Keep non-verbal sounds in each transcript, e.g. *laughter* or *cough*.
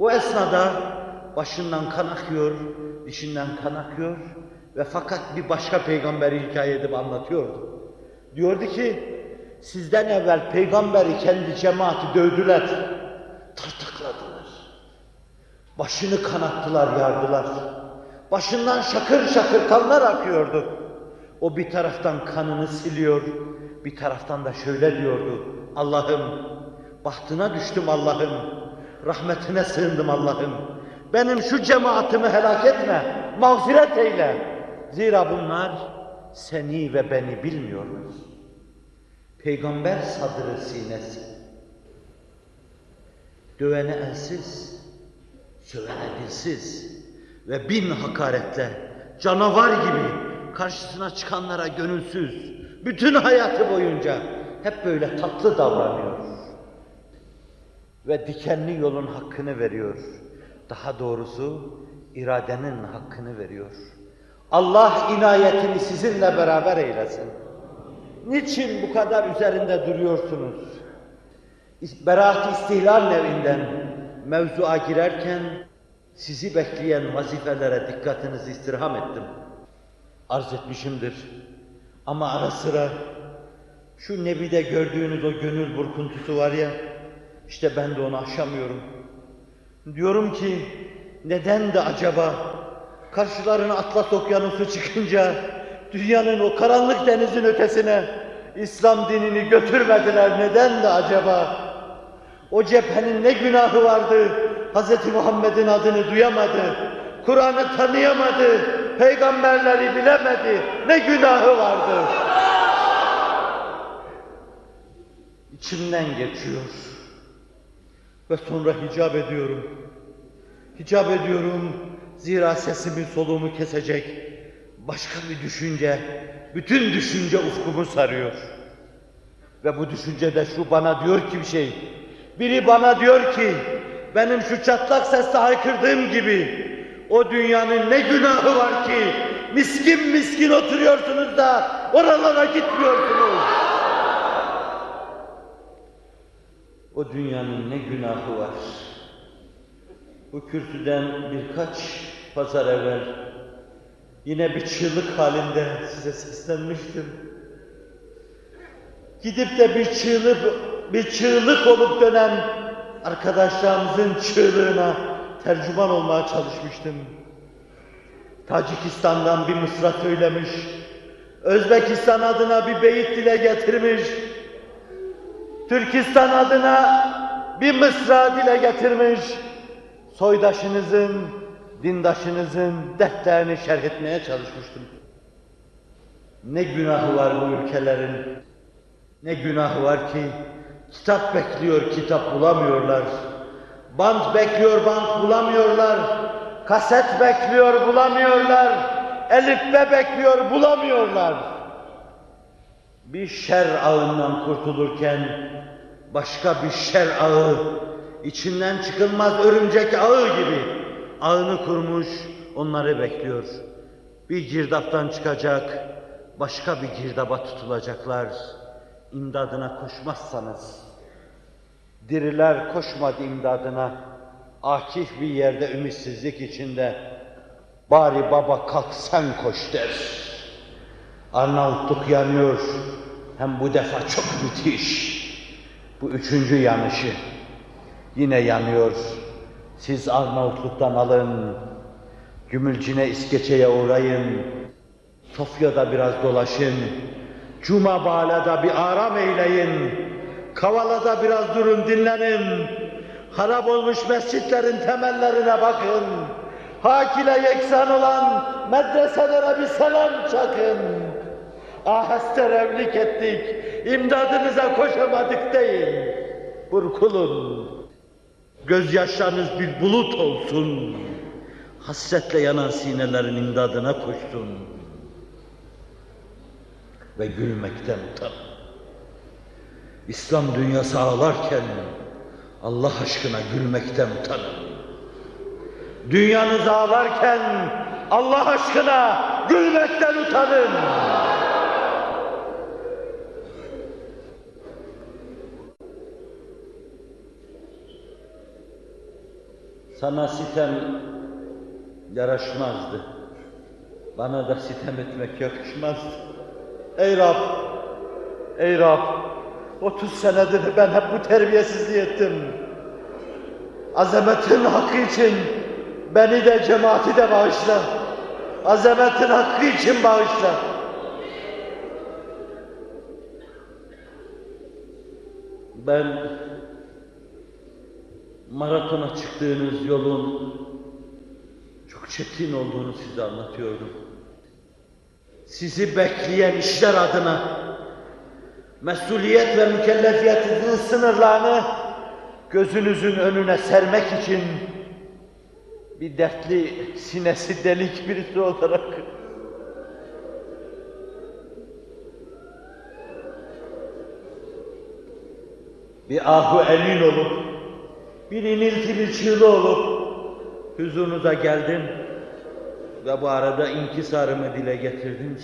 O esnada başından kan akıyor, dişinden kan akıyor ve fakat bir başka peygamberi hikaye edip anlatıyordu. Diyordu ki, sizden evvel peygamberi kendi cemaati dövdüler, tartakladılar. Başını kanattılar, yardılar. Başından şakır şakır kanlar akıyordu. O bir taraftan kanını siliyor, bir taraftan da şöyle diyordu. Allah'ım, bahtına düştüm Allah'ım, rahmetine sığındım Allah'ım. Benim şu cemaatimi helak etme, mağfiret eyle. Zira bunlar seni ve beni bilmiyorlar. Peygamber sadrı sinesi. Dövene elsiz, sövene dilsiz ve bin hakaretle canavar gibi karşısına çıkanlara gönülsüz, bütün hayatı boyunca hep böyle tatlı davranıyor. Ve dikenli yolun hakkını veriyor. Daha doğrusu iradenin hakkını veriyor. Allah inayetini sizinle beraber eylesin. Niçin bu kadar üzerinde duruyorsunuz? Beraat istihlal nevinden mevzua girerken sizi bekleyen vazifelere dikkatinizi istirham ettim. Arz etmişimdir. Ama ara sıra şu Nebi'de gördüğünüz o gönül burkuntusu var ya, işte ben de onu aşamıyorum. Diyorum ki, neden de acaba karşılarına Atlas Okyanusu çıkınca dünyanın o karanlık denizin ötesine İslam dinini götürmediler neden de acaba? O cephenin ne günahı vardı? Hz. Muhammed'in adını duyamadı, Kur'an'ı tanıyamadı, peygamberleri bilemedi, ne günahı vardı? İçimden geçiyor ve sonra hicap ediyorum. Hicap ediyorum, zira sesimi soluğumu kesecek başka bir düşünce, bütün düşünce ufkumu sarıyor. Ve bu düşünce de şu bana diyor ki bir şey, biri bana diyor ki, benim şu çatlak sesle haykırdığım gibi, o dünyanın ne günahı var ki, miskin miskin oturuyorsunuz da oralara gitmiyorsunuz. O dünyanın ne günahı var. Bu kürsüden birkaç pazar evvel yine bir çığlık halinde size seslenmiştim. Gidip de bir çığlık, bir çığlık olup dönen arkadaşlarımızın çığlığına tercüman olmaya çalışmıştım. Tacikistan'dan bir mısra söylemiş, Özbekistan adına bir beyit dile getirmiş, Türkistan adına bir mısra dile getirmiş, soydaşınızın, dindaşınızın dertlerini şerh etmeye çalışmıştım. Ne günahı var bu ülkelerin, ne günahı var ki kitap bekliyor, kitap bulamıyorlar. Bant bekliyor, bant bulamıyorlar. Kaset bekliyor, bulamıyorlar. Elifbe bekliyor, bulamıyorlar. Bir şer ağından kurtulurken başka bir şer ağı, içinden çıkılmaz örümcek ağı gibi ağını kurmuş, onları bekliyor. Bir girdaptan çıkacak, başka bir girdaba tutulacaklar. İmdadına koşmazsanız, diriler koşmadı imdadına, akif bir yerde ümitsizlik içinde, bari baba kalk sen koş der. Arnavutluk yanıyor, hem bu defa çok müthiş. Bu üçüncü yanışı. Yine yanıyor. Siz Arnavutluk'tan alın, Gümülcine İskeçe'ye uğrayın, Sofya'da biraz dolaşın, Cuma Bağla'da bir aram eyleyin, Kavala'da biraz durun dinlenin, harap olmuş mescitlerin temellerine bakın, Hakile yeksan olan medreselere bir selam çakın. Aheste evlilik ettik, imdadınıza koşamadık deyin. Burkulun, gözyaşlarınız bir bulut olsun. Hasretle yanan sinelerin imdadına koşsun. Ve gülmekten utan. İslam dünyası ağlarken Allah aşkına gülmekten utanın. Dünyanız ağlarken Allah aşkına gülmekten utanın. Sana sitem yaraşmazdı. Bana da sitem etmek yakışmazdı. Ey Rab! Ey Rab! 30 senedir ben hep bu terbiyesizliği ettim. Azametin hakkı için beni de cemaati de bağışla. Azametin hakkı için bağışla. Ben maratona çıktığınız yolun çok çetin olduğunu size anlatıyordum. Sizi bekleyen işler adına mesuliyet ve mükellefiyetinizin sınırlarını gözünüzün önüne sermek için bir dertli sinesi delik birisi olarak bir ahu emin olup bir iniltili çığlı olup huzurunuza geldim ve bu arada inkisarımı dile getirdim.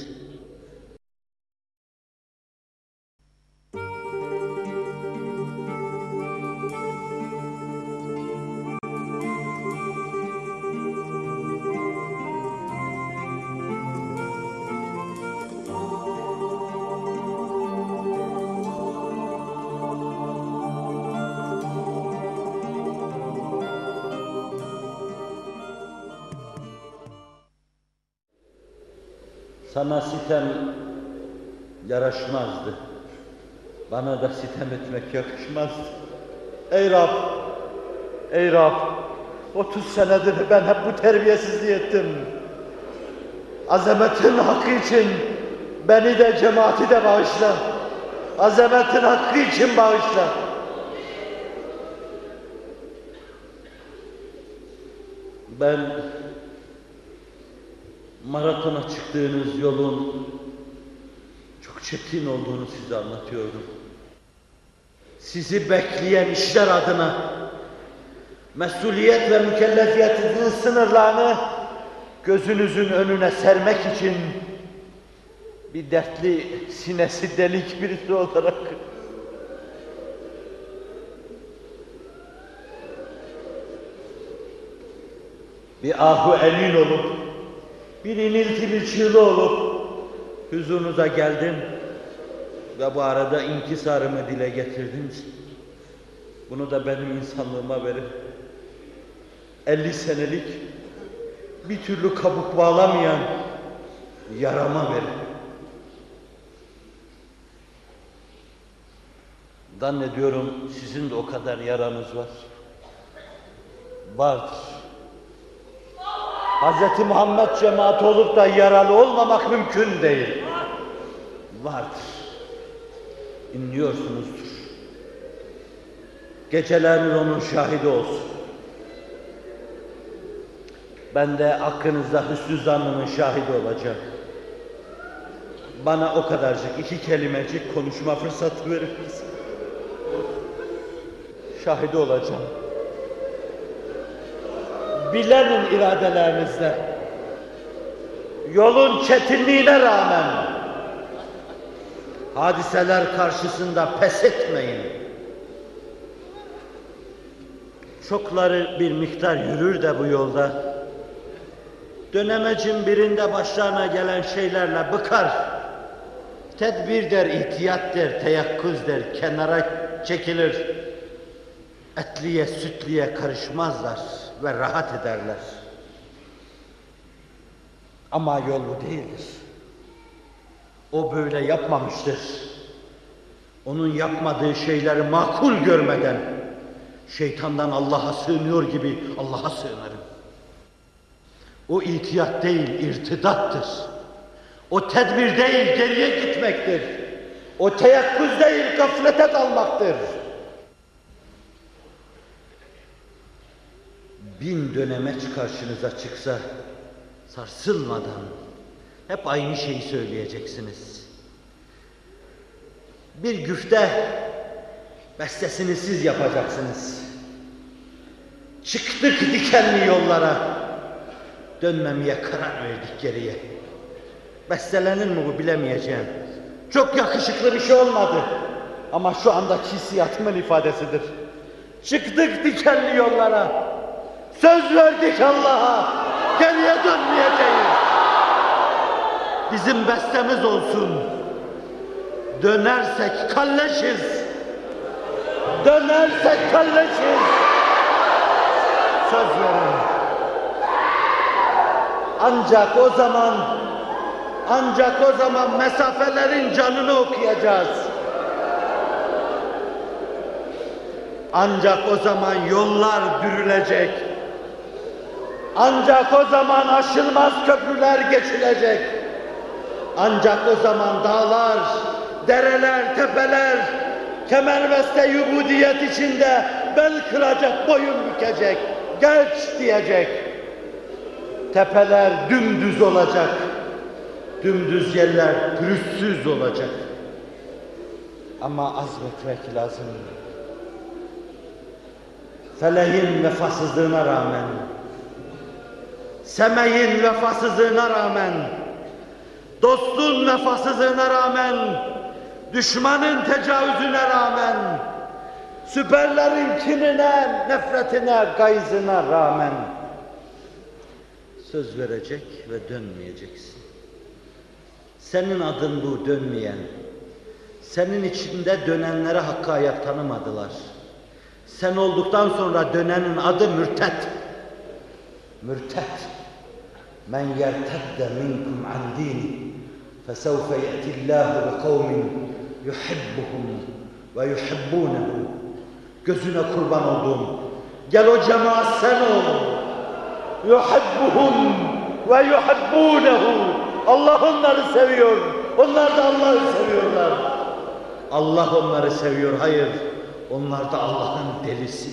Sana sitem yaraşmazdı. Bana da sitem etmek yakışmazdı. Ey Rab! Ey Rab! 30 senedir ben hep bu terbiyesizliği ettim. Azametin hakkı için beni de cemaati de bağışla. Azametin hakkı için bağışla. Ben maratona çıktığınız yolun çok çetin olduğunu size anlatıyordum. Sizi bekleyen işler adına mesuliyet ve mükellefiyetinizin sınırlarını gözünüzün önüne sermek için bir dertli sinesi delik birisi olarak bir ahu emin olup bir iniltili çığlı olup huzurunuza geldim ve bu arada inkisarımı dile getirdim. Bunu da benim insanlığıma verin. 50 senelik bir türlü kabuk bağlamayan yarama verin. Zannediyorum sizin de o kadar yaranız var. Vardır. Hz. Muhammed cemaati olup da yaralı olmamak mümkün değil. Vardır. İnliyorsunuzdur. Geceleriniz onun şahidi olsun. Ben de hakkınızda hüsnü zannının şahidi olacağım. Bana o kadarcık iki kelimecik konuşma fırsatı verir misin? Şahidi olacağım bilenin iradelerinizle. Yolun çetinliğine rağmen hadiseler karşısında pes etmeyin. Çokları bir miktar yürür de bu yolda. Dönemecin birinde başlarına gelen şeylerle bıkar. Tedbir der, ihtiyat der, teyakkuz der, kenara çekilir. Etliye, sütliye karışmazlar ve rahat ederler. Ama yol bu değildir. O böyle yapmamıştır. Onun yapmadığı şeyleri makul görmeden şeytandan Allah'a sığınıyor gibi Allah'a sığınırım. O itiyat değil, irtidattır. O tedbir değil, geriye gitmektir. O teyakkuz değil, gaflete dalmaktır. Bin dönemeç karşınıza çıksa sarsılmadan hep aynı şeyi söyleyeceksiniz. Bir güfte bestesini siz yapacaksınız. Çıktık dikenli yollara, dönmemeye karar verdik geriye. Bestelenir mi bu bilemeyeceğim. Çok yakışıklı bir şey olmadı. Ama şu andaki hissiyatımın ifadesidir. Çıktık dikenli yollara, Söz verdik Allah'a. Geriye dönmeyeceğiz. Bizim bestemiz olsun. Dönersek kalleşiz. Dönersek kalleşiz. Söz verin. Ancak o zaman ancak o zaman mesafelerin canını okuyacağız. Ancak o zaman yollar dürülecek. Ancak o zaman aşılmaz köprüler geçilecek. Ancak o zaman dağlar, dereler, tepeler kemerveste yubudiyet içinde bel kıracak, boyun bükecek, geç diyecek. Tepeler dümdüz olacak. Dümdüz yerler pürüzsüz olacak. Ama azmetmek lazım. Feleğin vefasızlığına rağmen, semeyin vefasızlığına rağmen, dostun vefasızlığına rağmen, düşmanın tecavüzüne rağmen, süperlerin kinine, nefretine, gayzına rağmen söz verecek ve dönmeyeceksin. Senin adın bu dönmeyen. Senin içinde dönenlere hakkı ayak tanımadılar. Sen olduktan sonra dönenin adı mürtet. Mürtet. Men yertedde minkum an dini fesevfe ye'tillâhu bi kavmin yuhibbuhum ve yuhibbunehu. Gözüne kurban olduğum. Gel o cemaat sen ol. Yuhibbuhum ve yuhibbunehu. Allah onları seviyor. Onlar da Allah'ı seviyorlar. Allah onları seviyor. Hayır. Onlar da Allah'ın delisi.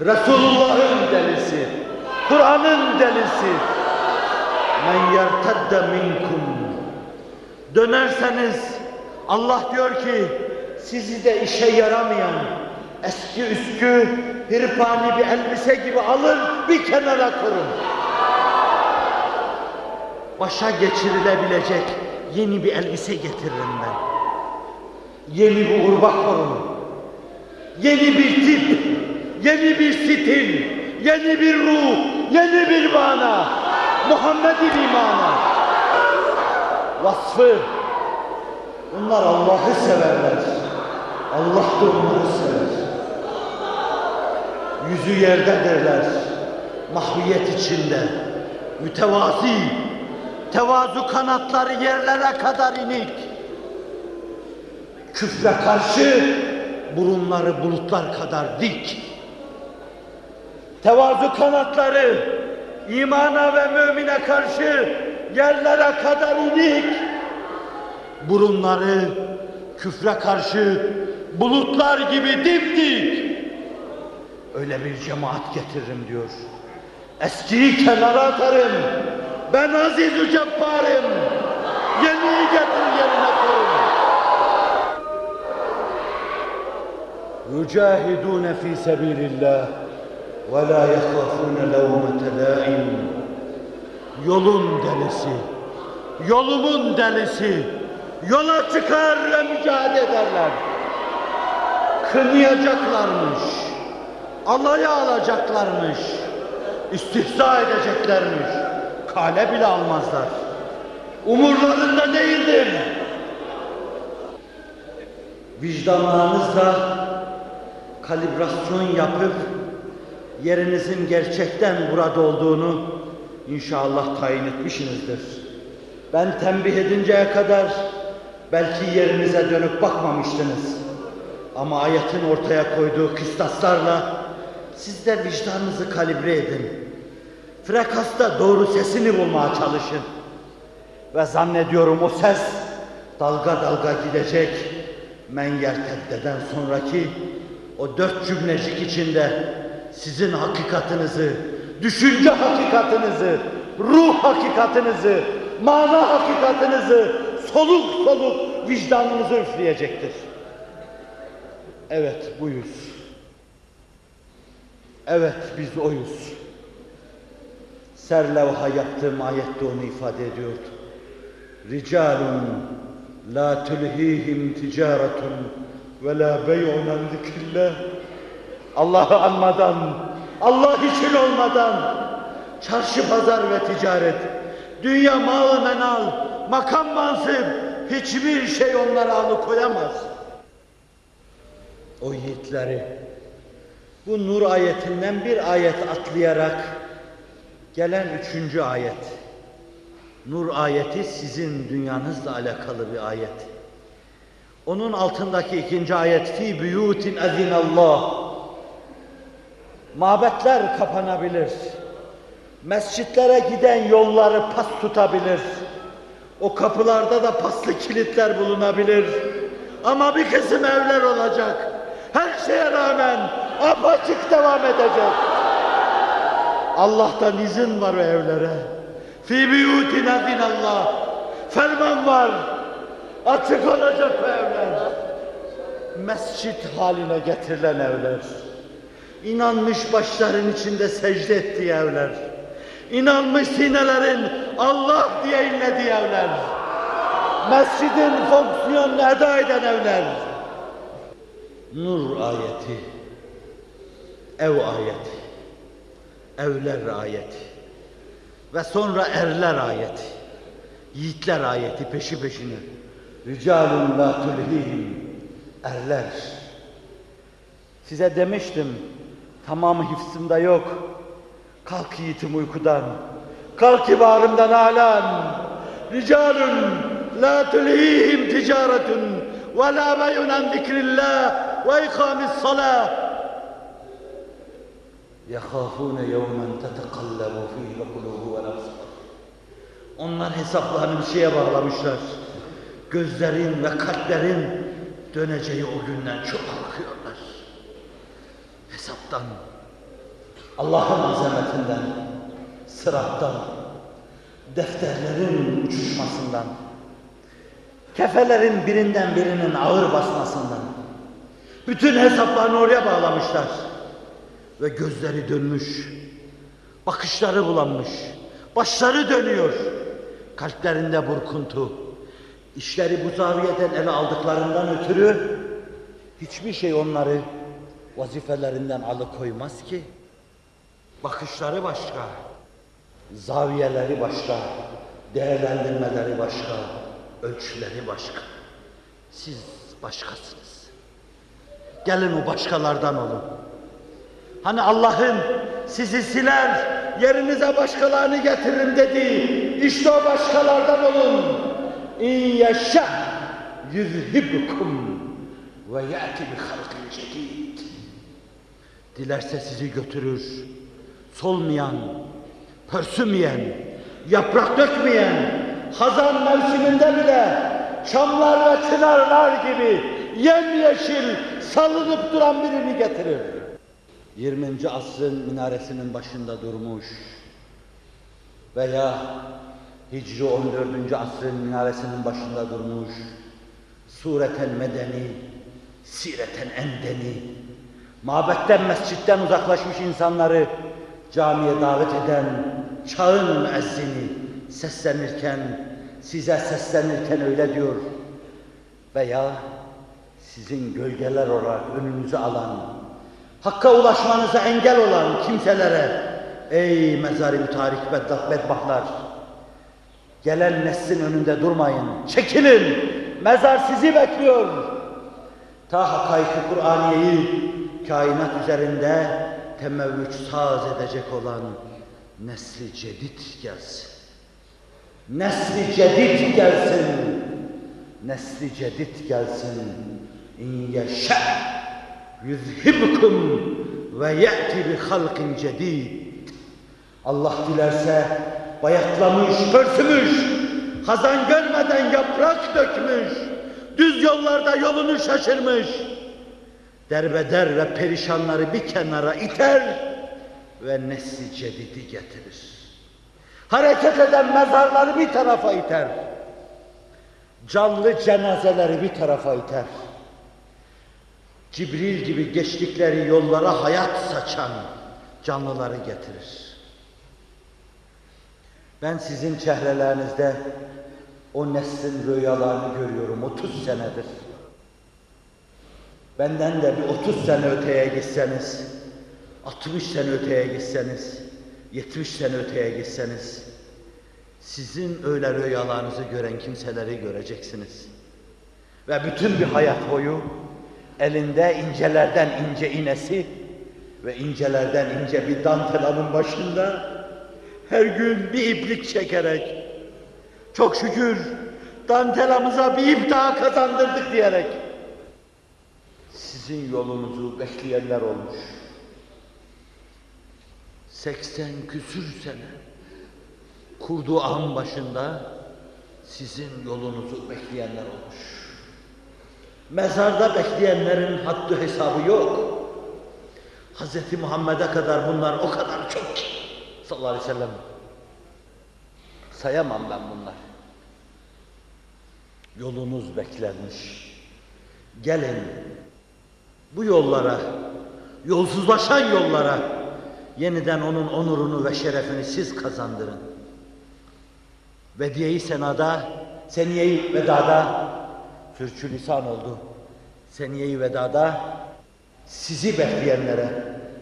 Resulullah'ın delisi. Kur'an'ın delisi. Men yertedde minkum. Dönerseniz Allah diyor ki sizi de işe yaramayan eski üskü hirpani bir elbise gibi alır bir kenara kurun. Başa geçirilebilecek yeni bir elbise getiririm ben. Yeni bir urba korun. Yeni bir tip, yeni bir stil, yeni bir ruh, yeni bir mana. Muhammed'i bir mana. Vasfı. Bunlar Allah'ı severler. Allah da onları sever. Yüzü yerdedirler. Mahviyet içinde. Mütevazi. Tevazu kanatları yerlere kadar inik. Küfre karşı burunları bulutlar kadar dik. Tevazu kanatları imana ve mümine karşı yerlere kadar idik. Burunları küfre karşı bulutlar gibi dimdik. Öyle bir cemaat getiririm diyor. Eskiyi kenara atarım. Ben aziz cebbarım. Yeniyi getir yerine koyun. Yücahidûne fî sebîlillâh ve la yahafune levmete. Yolun delisi, yolumun delisi, yola çıkar ve mücadele ederler. Kınayacaklarmış, alaya alacaklarmış, istihza edeceklermiş, kale bile almazlar. Umurlarında değildir. Vicdanlarınızla kalibrasyon yapıp yerinizin gerçekten burada olduğunu inşallah tayin etmişsinizdir. Ben tembih edinceye kadar belki yerinize dönüp bakmamıştınız. Ama ayetin ortaya koyduğu kıstaslarla siz de vicdanınızı kalibre edin. Frekansta doğru sesini bulmaya çalışın. Ve zannediyorum o ses dalga dalga gidecek. Men yerteddeden sonraki o dört cümlecik içinde sizin hakikatinizi, düşünce hakikatinizi, ruh hakikatinizi, mana hakikatinizi soluk soluk vicdanınızı üfleyecektir. Evet buyuz. Evet biz oyuz. Serlevha yaptığım ayette onu ifade ediyordu. Ricalun la tulhihim ticaretun ve la bey'un zikrillah. Allah'ı anmadan, Allah için olmadan çarşı pazar ve ticaret, dünya mal menal, makam mansıp hiçbir şey onları alıkoyamaz. O yiğitleri bu nur ayetinden bir ayet atlayarak gelen üçüncü ayet. Nur ayeti sizin dünyanızla alakalı bir ayet. Onun altındaki ikinci ayet fi buyutin azinallah. Mabetler kapanabilir. Mescitlere giden yolları pas tutabilir. O kapılarda da paslı kilitler bulunabilir. Ama bir kısım evler olacak. Her şeye rağmen apaçık devam edecek. Allah'tan izin var o evlere. Fi buyutin Allah. Ferman var. Açık olacak bu evler. Mescit haline getirilen evler. İnanmış başların içinde secde ettiği evler. İnanmış sinelerin Allah diye inlediği evler. Mescidin fonksiyonunu eda eden evler. Nur ayeti. Ev ayeti. Evler ayeti. Ve sonra erler ayeti. Yiğitler ayeti peşi peşine. Ricalun la tulhihim. Erler. Size demiştim, tamamı hifzimde yok. Kalk yiğitim uykudan. Kalk kibarımdan alan. Ricalun la tulhihim ticaretun ve la beyun an zikrillah ve ikamis salah. يَخَافُونَ يَوْمًا تَتَقَلَّبُ ف۪يهِ الْقُلُوبُ وَالْأَبْصَارُ Onlar hesaplarını bir şeye bağlamışlar. Gözlerin ve kalplerin döneceği o günden çok korkuyorlar. Hesaptan, Allah'ın azametinden, sırattan, defterlerin uçuşmasından, kefelerin birinden birinin ağır basmasından, bütün hesaplarını oraya bağlamışlar. Ve gözleri dönmüş, bakışları bulanmış, başları dönüyor, kalplerinde burkuntu. İşleri bu zaviyeden ele aldıklarından ötürü hiçbir şey onları vazifelerinden alıkoymaz ki. Bakışları başka, zaviyeleri başka, değerlendirmeleri başka, ölçüleri başka. Siz başkasınız. Gelin o başkalardan olun. Hani Allah'ın sizi siler, yerinize başkalarını getiririm dediği, işte o başkalardan olun. İn yeşâ yüzhibkum ve ya'ti bi halkin cedid. Dilerse sizi götürür, solmayan, pörsümeyen, yaprak dökmeyen, hazan mevsiminde bile çamlar ve çınarlar gibi yemyeşil salınıp duran birini getirir. 20. asrın minaresinin başında durmuş veya Hicri 14. asrın minaresinin başında durmuş, sureten medeni, sireten endeni, mabetten mescitten uzaklaşmış insanları camiye davet eden çağın müezzini seslenirken, size seslenirken öyle diyor veya sizin gölgeler olarak önünüzü alan, Hakka ulaşmanıza engel olan kimselere, ey mezari mütarik beddah bedbahlar, gelen neslin önünde durmayın, çekilin, mezar sizi bekliyor. Ta hakaiki Kur'aniyeyi kainat üzerinde temevvüç saz edecek olan nesli cedid gelsin. Nesli cedid gelsin. Nesli cedid gelsin. İn yeşe yüzhibkum ve ye'ti bi halkin cedid. Allah dilerse bayatlamış, pörsümüş, hazan görmeden yaprak dökmüş, düz yollarda yolunu şaşırmış, derbeder ve perişanları bir kenara iter ve nesli cedidi getirir. Hareket eden mezarları bir tarafa iter. Canlı cenazeleri bir tarafa iter. Cibril gibi geçtikleri yollara hayat saçan canlıları getirir. Ben sizin çehrelerinizde o neslin rüyalarını görüyorum 30 senedir. Benden de bir 30 sene öteye gitseniz 60 sene öteye gitseniz, 70 sene öteye gitseniz, sizin öyle rüyalarınızı gören kimseleri göreceksiniz. Ve bütün bir hayat boyu elinde incelerden ince inesi ve incelerden ince bir dantelanın başında her gün bir iplik çekerek çok şükür dantelamıza bir ip daha kazandırdık diyerek sizin yolunuzu bekleyenler olmuş. 80 küsür sene kurduğu ağın başında sizin yolunuzu bekleyenler olmuş. Mezarda bekleyenlerin haddi hesabı yok. Hz. Muhammed'e kadar bunlar o kadar çok ki sallallahu aleyhi ve sellem. Sayamam ben bunlar. Yolunuz beklenmiş. Gelin bu yollara, yolsuzlaşan yollara yeniden onun onurunu ve şerefini siz kazandırın. Vediye-i senada, seniye-i vedada sürçülisan oldu. Seniye-i vedada sizi bekleyenlere,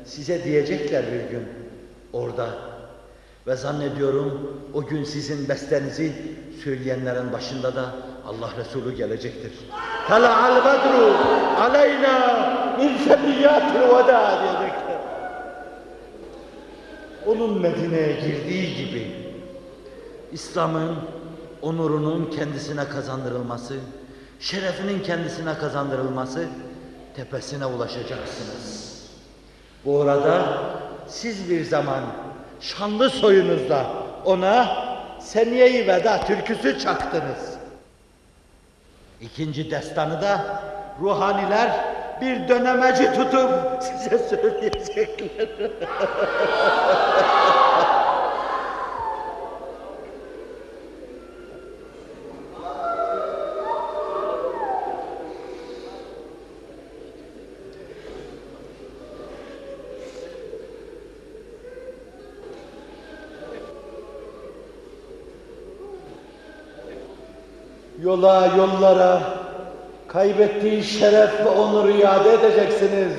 size diyecekler bir gün orada. Ve zannediyorum o gün sizin bestenizi söyleyenlerin başında da Allah Resulü gelecektir. Tala'al bedru aleyna min sebiyyatil veda diyecekler. Onun Medine'ye girdiği gibi İslam'ın onurunun kendisine kazandırılması, şerefinin kendisine kazandırılması tepesine ulaşacaksınız. Bu arada siz bir zaman şanlı soyunuzda ona Seniye-i Veda türküsü çaktınız. İkinci destanı da ruhaniler bir dönemeci tutup size söyleyecekler. Yola, yollara kaybettiği şeref ve onuru iade edeceksiniz.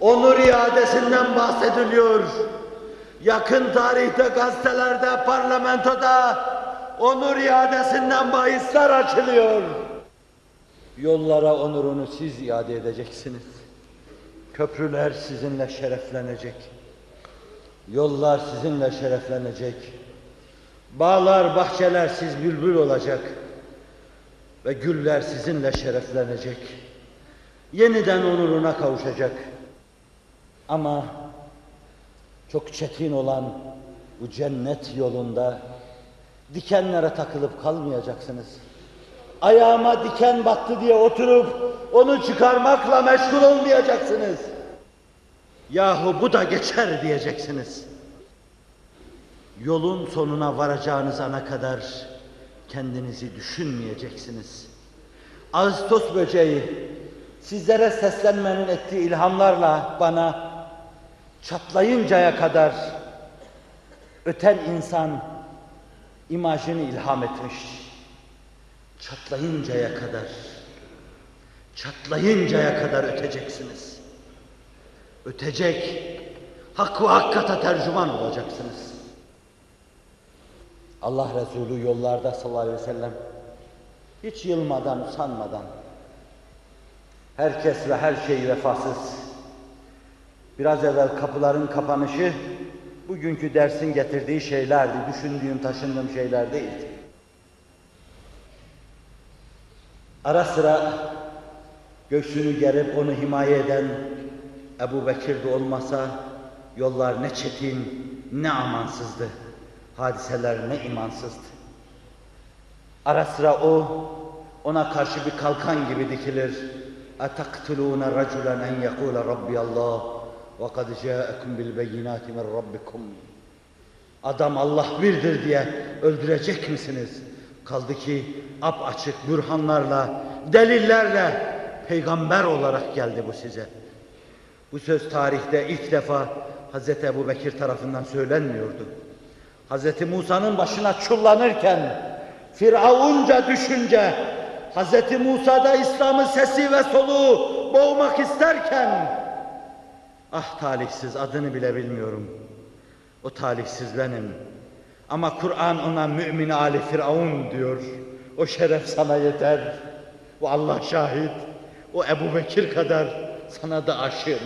Onur iadesinden bahsediliyor. Yakın tarihte gazetelerde, parlamentoda onur iadesinden bahisler açılıyor. Yollara onurunu siz iade edeceksiniz. Köprüler sizinle şereflenecek. Yollar sizinle şereflenecek. Bağlar, bahçeler siz bülbül olacak ve güller sizinle şereflenecek. Yeniden onuruna kavuşacak. Ama çok çetin olan bu cennet yolunda dikenlere takılıp kalmayacaksınız. Ayağıma diken battı diye oturup onu çıkarmakla meşgul olmayacaksınız. Yahu bu da geçer diyeceksiniz. Yolun sonuna varacağınız ana kadar kendinizi düşünmeyeceksiniz. Ağustos böceği sizlere seslenmenin ettiği ilhamlarla bana çatlayıncaya kadar öten insan imajını ilham etmiş. Çatlayıncaya kadar, çatlayıncaya kadar öteceksiniz. Ötecek, hak ve hakikata tercüman olacaksınız. Allah Resulü yollarda sallallahu aleyhi ve sellem hiç yılmadan, usanmadan herkes ve her şey vefasız. Biraz evvel kapıların kapanışı bugünkü dersin getirdiği şeylerdi. Düşündüğüm, taşındığım şeyler değildi. Ara sıra göğsünü gerip onu himaye eden Ebu Bekir olmasa yollar ne çetin, ne amansızdı Hadiseler ne imansızdı. Ara sıra o, ona karşı bir kalkan gibi dikilir. اَتَقْتُلُونَ رَجُلًا اَنْ يَقُولَ رَبِّيَ اللّٰهِ وَقَدْ جَاءَكُمْ بِالْبَيِّنَاتِ مِنْ رَبِّكُمْ Adam Allah birdir diye öldürecek misiniz? Kaldı ki ap açık bürhanlarla, delillerle peygamber olarak geldi bu size. Bu söz tarihte ilk defa Hz. Ebu Bekir tarafından söylenmiyordu. Hz. Musa'nın başına çullanırken, Firavunca düşünce, Hz. Musa'da İslam'ın sesi ve soluğu boğmak isterken, Ah talihsiz adını bile bilmiyorum. O talihsiz benim. Ama Kur'an ona mümin Ali Firavun diyor. O şeref sana yeter. O Allah şahit. O Ebu Bekir kadar sana da aşığım.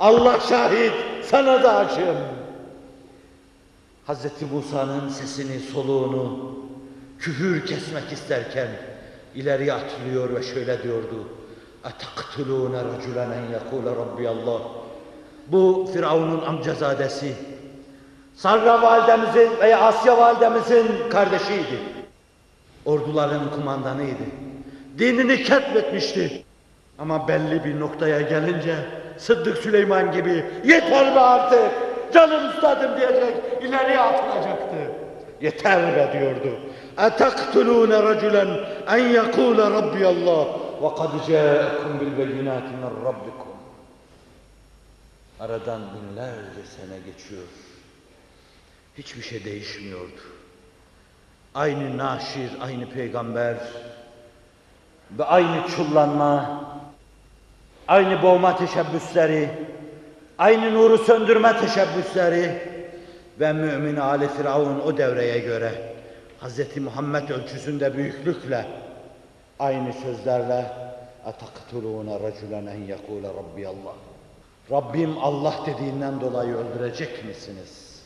Allah şahit sana da aşığım. Hazreti Musa'nın sesini, soluğunu küfür kesmek isterken ileriye atılıyor ve şöyle diyordu. اَتَقْتُلُونَ رَجُلًا اَنْ يَقُولَ رَبِّيَ اللّٰهِ Bu Firavun'un amcazadesi. Sarra validemizin veya Asya validemizin kardeşiydi. Orduların kumandanıydı. Dinini ketmetmişti. Ama belli bir noktaya gelince Sıddık Süleyman gibi yeter be artık canım üstadım diyecek ileriye atılacaktı. Yeter be diyordu. اَتَقْتُلُونَ رَجُلًا اَنْ يَقُولَ رَبِّيَ اللّٰهِ وَقَدْ جَاءَكُمْ بِالْبَيِّنَاتِ مِنْ رَبِّكُمْ Aradan binlerce sene geçiyor. Hiçbir şey değişmiyordu. Aynı naşir, aynı peygamber ve aynı çullanma, aynı boğma teşebbüsleri, aynı nuru söndürme teşebbüsleri ve mümin Ali Firavun o devreye göre Hz. Muhammed ölçüsünde büyüklükle aynı sözlerle اَتَقْتُلُونَ رَجُلًا اَنْ يَقُولَ رَبِّيَ اللّٰهِ Rabbim Allah dediğinden dolayı öldürecek misiniz?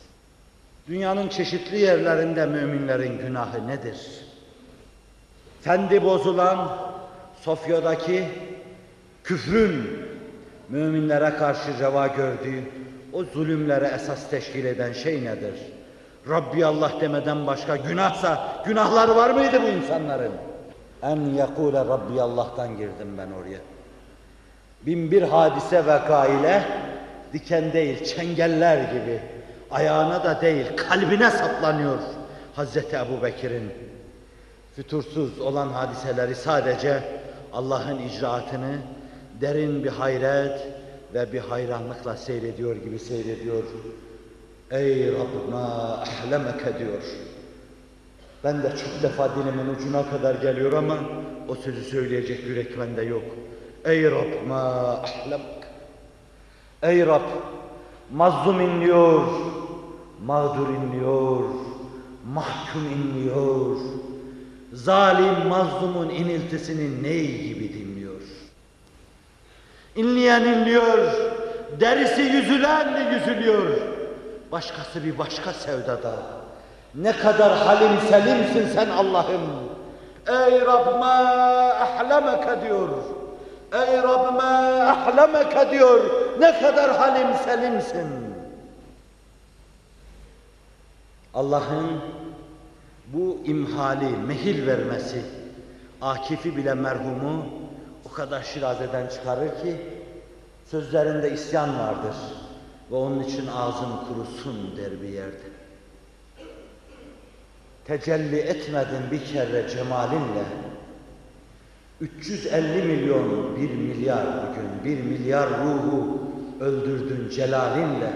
Dünyanın çeşitli yerlerinde müminlerin günahı nedir? Fendi bozulan Sofya'daki küfrün müminlere karşı reva gördüğü o zulümlere esas teşkil eden şey nedir? Rabbi Allah demeden başka günahsa günahları var mıydı bu insanların? En yekule Rabbi Allah'tan girdim ben oraya. Bin bir hadise vekaile diken değil çengeller gibi ayağına da değil kalbine saplanıyor Hazreti Ebu Bekir'in. Fütursuz olan hadiseleri sadece Allah'ın icraatını derin bir hayret ve bir hayranlıkla seyrediyor gibi seyrediyor. Ey Rabbim ahlemeke diyor. Ben de çok defa dilimin ucuna kadar geliyor ama o sözü söyleyecek yürek bende yok. Ey Rab ma ahlemek. Ey Rab mazlum inliyor, mağdur inliyor, mahkum inliyor. Zalim mazlumun iniltisini ney gibi dinliyor. İnleyen inliyor, derisi yüzülen yüzülüyor. Başkası bir başka sevdada. Ne kadar halim selimsin sen Allah'ım. Ey Rabbime ahlemeke diyor. Ey Rabbime ahlemeke diyor. Ne kadar halim selimsin. Allah'ın bu imhali, mehil vermesi, Akif'i bile merhumu kadar şirazeden çıkarır ki sözlerinde isyan vardır. Ve onun için ağzın kurusun der bir yerde. Tecelli etmedin bir kere cemalinle. 350 milyon, bir milyar bugün, bir milyar ruhu öldürdün celalinle.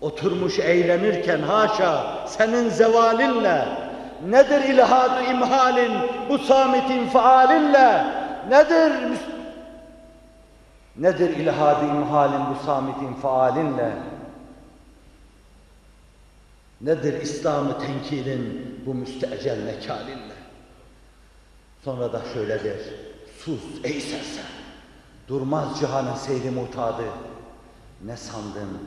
Oturmuş eğlenirken haşa senin zevalinle. Nedir ilhadu imhalin bu samitin faalinle? Nedir Nedir ilhadi imhalin bu samitin faalinle? Nedir İslam'ı tenkilin bu müstecel mekalinle? Sonra da şöyle der, sus ey sersem, durmaz cihanın seyri mutadı. Ne sandın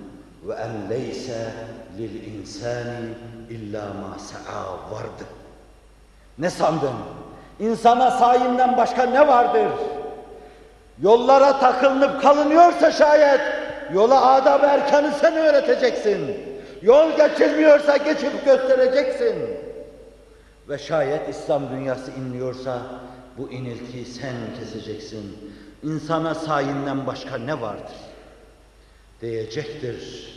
ve en leyse lil insani illa ma sa'a vardı. Ne sandın? İnsana sayinden başka ne vardır? Yollara takılınıp kalınıyorsa şayet yola adab erkanı sen öğreteceksin. Yol geçilmiyorsa geçip göstereceksin. Ve şayet İslam dünyası inliyorsa bu iniltiyi sen keseceksin. İnsana sayinden başka ne vardır? Diyecektir.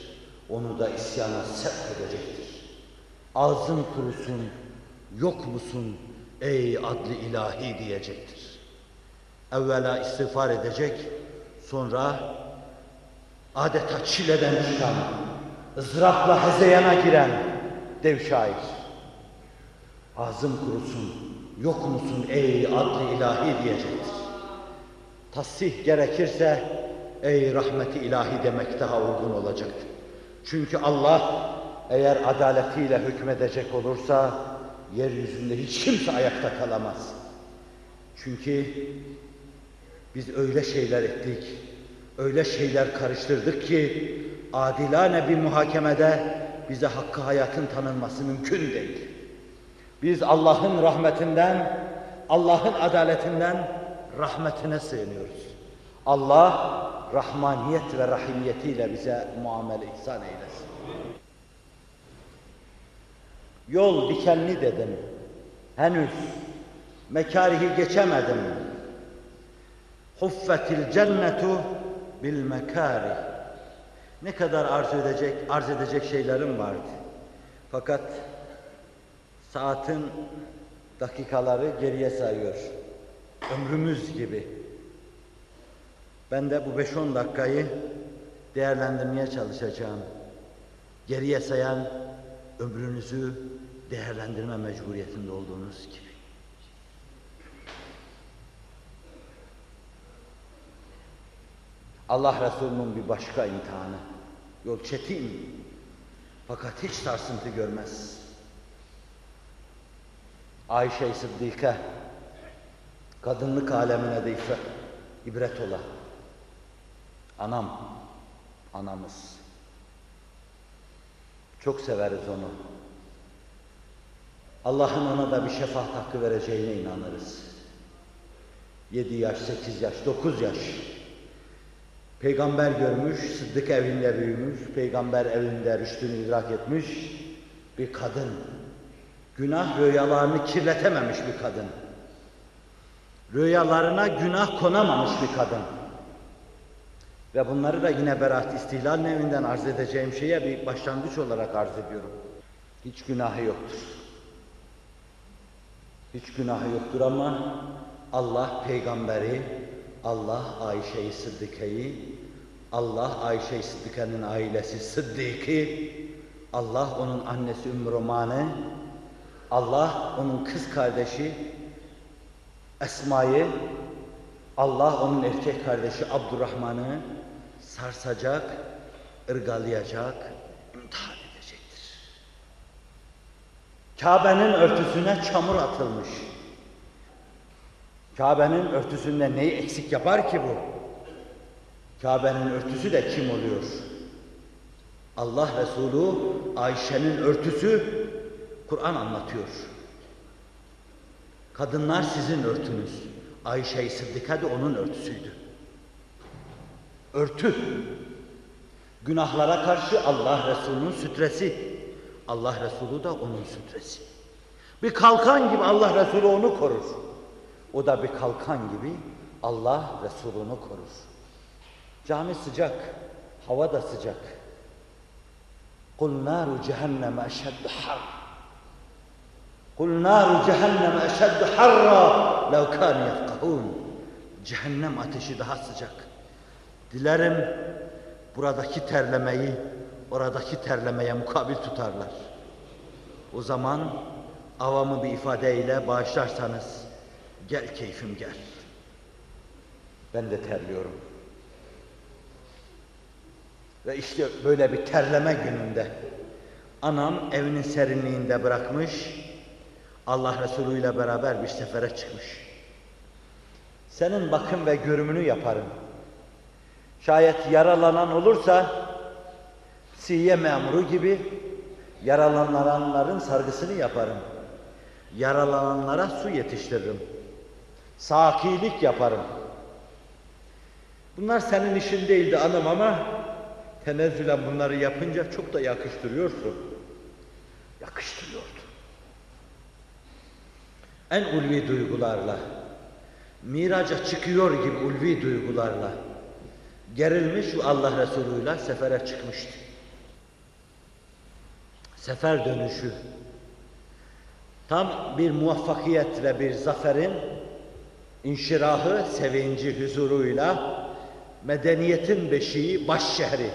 Onu da isyana sevk edecektir. Ağzın kurusun, yok musun ey adli ilahi diyecektir. Evvela istiğfar edecek, sonra adeta çileden çıkan, ızdırapla hezeyana giren dev şair. Ağzım kurusun, yok musun ey adli ilahi diyecektir. Tasih gerekirse ey rahmeti ilahi demek daha uygun olacaktı. Çünkü Allah eğer adaletiyle hükmedecek olursa yeryüzünde hiç kimse ayakta kalamaz. Çünkü biz öyle şeyler ettik, öyle şeyler karıştırdık ki adilane bir muhakemede bize hakkı hayatın tanınması mümkün değil. Biz Allah'ın rahmetinden, Allah'ın adaletinden rahmetine sığınıyoruz. Allah rahmaniyet ve rahimiyetiyle bize muamele ihsan eylesin. Yol dikenli dedim. Henüz mekarihi geçemedim. Huffetil cennetu bil mekarih. Ne kadar arz edecek, arz edecek şeylerim vardı. Fakat saatin dakikaları geriye sayıyor. Ömrümüz gibi. Ben de bu 5-10 dakikayı değerlendirmeye çalışacağım. Geriye sayan ömrünüzü değerlendirme mecburiyetinde olduğunuz gibi. Allah Resulü'nün bir başka imtihanı. Yol çetin fakat hiç sarsıntı görmez. Ayşe-i Sıddika kadınlık alemine de ibret ola. Anam, anamız. Çok severiz onu. Allah'ın ona da bir şefaat hakkı vereceğine inanırız. Yedi yaş, sekiz yaş, dokuz yaş. Peygamber görmüş, Sıddık evinde büyümüş, peygamber evinde rüştünü idrak etmiş bir kadın. Günah rüyalarını kirletememiş bir kadın. Rüyalarına günah konamamış bir kadın. Ve bunları da yine Berat İstihlal nevinden arz edeceğim şeye bir başlangıç olarak arz ediyorum. Hiç günahı yoktur. Hiç günahı yoktur ama Allah peygamberi, Allah Ayşe-i Sıddike'yi, Allah Ayşe-i Sıddike'nin ailesi Sıddiki, Allah onun annesi Ümmü Roman'ı, Allah onun kız kardeşi Esma'yı, Allah onun erkek kardeşi Abdurrahman'ı sarsacak, ırgalayacak, imtihan edecektir. Kabe'nin örtüsüne çamur atılmış. Kabe'nin örtüsünde neyi eksik yapar ki bu? Kabe'nin örtüsü de kim oluyor? Allah Resulü Ayşe'nin örtüsü Kur'an anlatıyor. Kadınlar sizin örtünüz. Ayşe-i Sıddika da onun örtüsüydü. Örtü. Günahlara karşı Allah Resulü'nün sütresi. Allah Resulü de onun sütresi. Bir kalkan gibi Allah Resulü onu korur. O da bir kalkan gibi Allah Resulü'nü korur. Cami sıcak, hava da sıcak. قُلْ نَارُ جَهَنَّمَ اَشَدُّ حَرٍ قُلْ نَارُ جَهَنَّمَ اَشَدُّ حَرًّا لَوْ كَانُ يَفْقَهُونَ Cehennem ateşi daha sıcak. Dilerim buradaki terlemeyi oradaki terlemeye mukabil tutarlar. O zaman avamı bir ifadeyle bağışlarsanız gel keyfim gel. Ben de terliyorum. Ve işte böyle bir terleme gününde anam evinin serinliğinde bırakmış, Allah Resulü ile beraber bir sefere çıkmış. Senin bakım ve görümünü yaparım. Şayet yaralanan olursa siye memuru gibi yaralananların sargısını yaparım. Yaralananlara su yetiştiririm. Sakilik yaparım. Bunlar senin işin değildi anım ama tenezzülen bunları yapınca çok da yakıştırıyorsun. Yakıştırıyordu. En ulvi duygularla, miraca çıkıyor gibi ulvi duygularla gerilmiş ve Allah Resulü'yle sefere çıkmıştı. Sefer dönüşü tam bir muvaffakiyet ve bir zaferin inşirahı, sevinci, huzuruyla medeniyetin beşiği baş şehri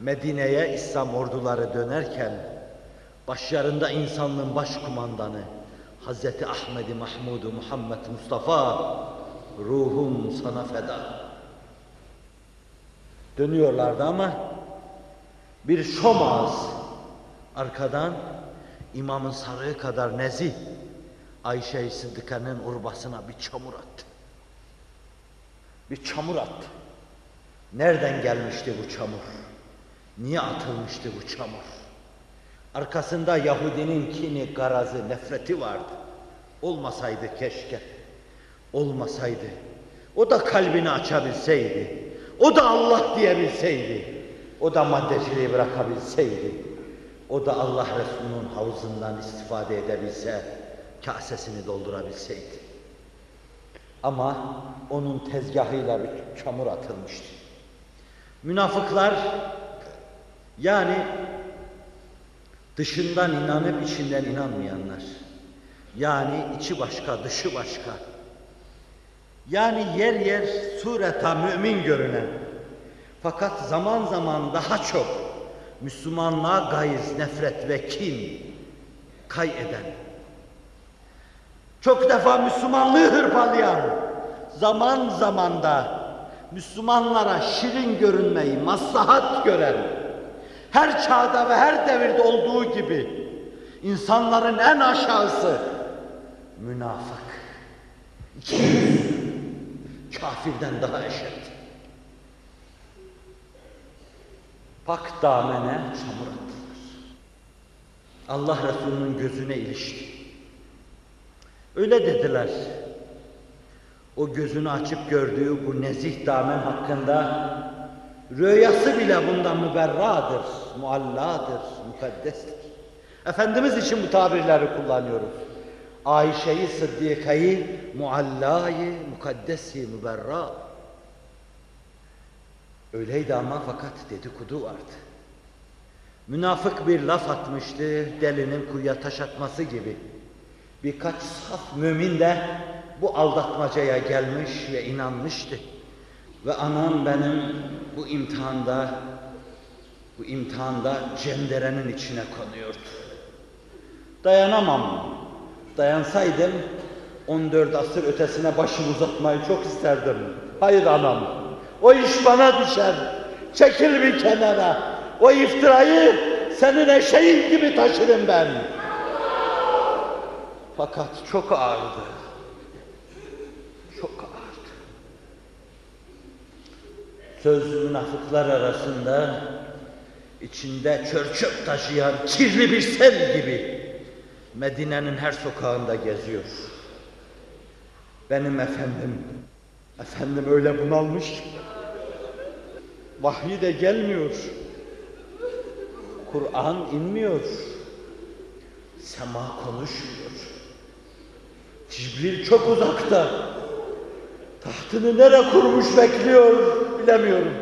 Medine'ye İslam orduları dönerken başlarında insanlığın baş kumandanı Hazreti Ahmedi Mahmudu Muhammed Mustafa ruhum sana feda. Dönüyorlardı ama bir şom ağız arkadan imamın sarığı kadar nezih Ayşe-i Sıddıka'nın urbasına bir çamur attı. Bir çamur attı. Nereden gelmişti bu çamur? Niye atılmıştı bu çamur? Arkasında Yahudinin kini, garazı, nefreti vardı. Olmasaydı keşke. Olmasaydı. O da kalbini açabilseydi. O da Allah diyebilseydi. O da maddeciliği bırakabilseydi. O da Allah Resulü'nün havuzundan istifade edebilse, kasesini doldurabilseydi. Ama onun tezgahıyla bir çamur atılmıştı. Münafıklar yani dışından inanıp içinden inanmayanlar. Yani içi başka, dışı başka. Yani yer yer sureta mümin görünen fakat zaman zaman daha çok Müslümanlığa gayz, nefret ve kin kay eden, çok defa Müslümanlığı hırpalayan, zaman zaman da Müslümanlara şirin görünmeyi maslahat gören, her çağda ve her devirde olduğu gibi insanların en aşağısı münafık. Kafirden daha eşit. Pak damene çamur attılar. Allah Resulü'nün gözüne ilişti. Öyle dediler. O gözünü açıp gördüğü bu nezih damen hakkında rüyası bile bundan müberradır, mualladır, mukaddestir. Efendimiz için bu tabirleri kullanıyoruz. Ayşe'yi, Sıddika'yı, muallayı, mukaddesi, müberra. Öyleydi ama fakat dedikodu vardı. Münafık bir laf atmıştı, delinin kuyuya taş atması gibi. Birkaç saf mümin de bu aldatmacaya gelmiş ve inanmıştı. Ve anam benim bu imtihanda, bu imtihanda cenderenin içine konuyordu. Dayanamam. Dayansaydım 14 asır ötesine başımı uzatmayı çok isterdim. Hayır anam. O iş bana düşer. Çekil bir kenara. O iftirayı senin eşeğin gibi taşırım ben. Fakat çok ağırdı. Çok ağırdı. Söz münafıklar arasında içinde çörçöp taşıyan kirli bir sel gibi Medine'nin her sokağında geziyor. Benim efendim, efendim öyle bunalmış ki, vahyi de gelmiyor, Kur'an inmiyor, sema konuşmuyor. Cibril çok uzakta, tahtını nere kurmuş bekliyor bilemiyorum.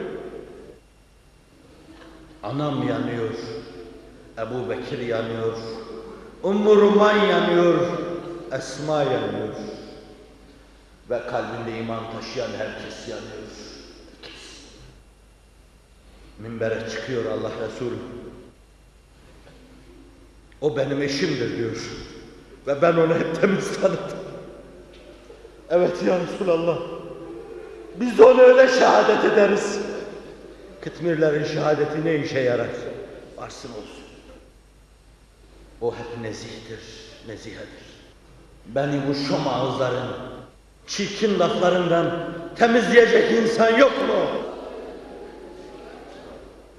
Anam yanıyor, Ebu Bekir yanıyor, Ummu Ruman yanıyor, Esma yanıyor. Ve kalbinde iman taşıyan herkes yanıyor. Minbere çıkıyor Allah Resulü. O benim eşimdir diyor. Ve ben onu hep temiz tanıdım. Evet ya Resulallah. Biz onu öyle şehadet ederiz. Kıtmirlerin şehadeti ne işe yarar? Varsın olsun. O hep nezihtir, nezihedir. Beni bu şom ağızların, çirkin laflarından temizleyecek insan yok mu?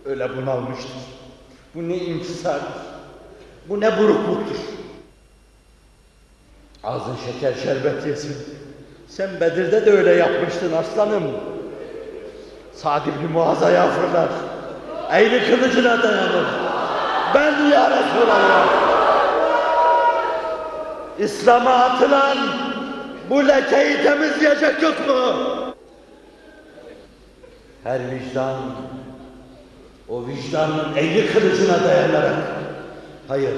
Öyle bunalmıştır. Bu ne intisardır, bu ne burukluktur. Ağzın şeker şerbet yesin. Sen Bedir'de de öyle yapmıştın aslanım. Sa'd ibn Muaz'a fırlar. Eğri kılıcına dayanır. Ben ya Resulallah. İslam'a atılan bu lekeyi temizleyecek yok mu? Her vicdan o vicdanın eğri kılıcına dayanarak hayır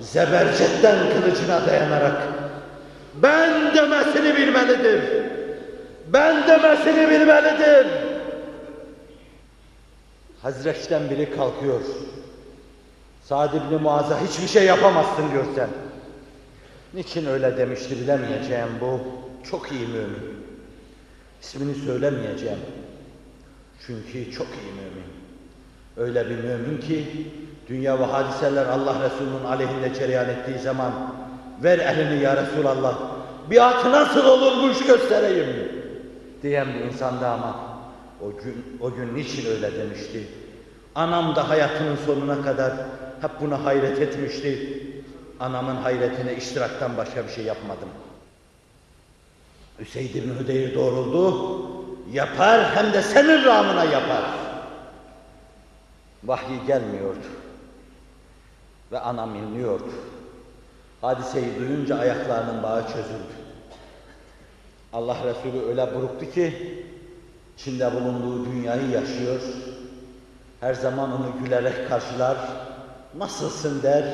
zebercetten kılıcına dayanarak ben demesini bilmelidir. Ben demesini bilmelidir. Hazreç'ten biri kalkıyor. Sa'd ibn Muaz'a hiçbir şey yapamazsın diyor sen. Niçin öyle demişti bilemeyeceğim bu. Çok iyi mümin. İsmini söylemeyeceğim. Çünkü çok iyi mümin. Öyle bir mümin ki dünya ve hadiseler Allah Resulü'nün aleyhinde cereyan ettiği zaman ver elini ya Resulallah biatı nasıl olurmuş göstereyim diyen bir insandı ama o gün, o gün niçin öyle demişti? Anam da hayatının sonuna kadar hep buna hayret etmişti. Anamın hayretine iştiraktan başka bir şey yapmadım. Hüseyin bin Hüdeyr doğruldu. Yapar hem de senin ramına yapar. Vahiy gelmiyordu. Ve anam inliyordu. Hadiseyi duyunca ayaklarının bağı çözüldü. Allah Resulü öyle buruktu ki, içinde bulunduğu dünyayı yaşıyor. Her zaman onu gülerek karşılar, nasılsın der,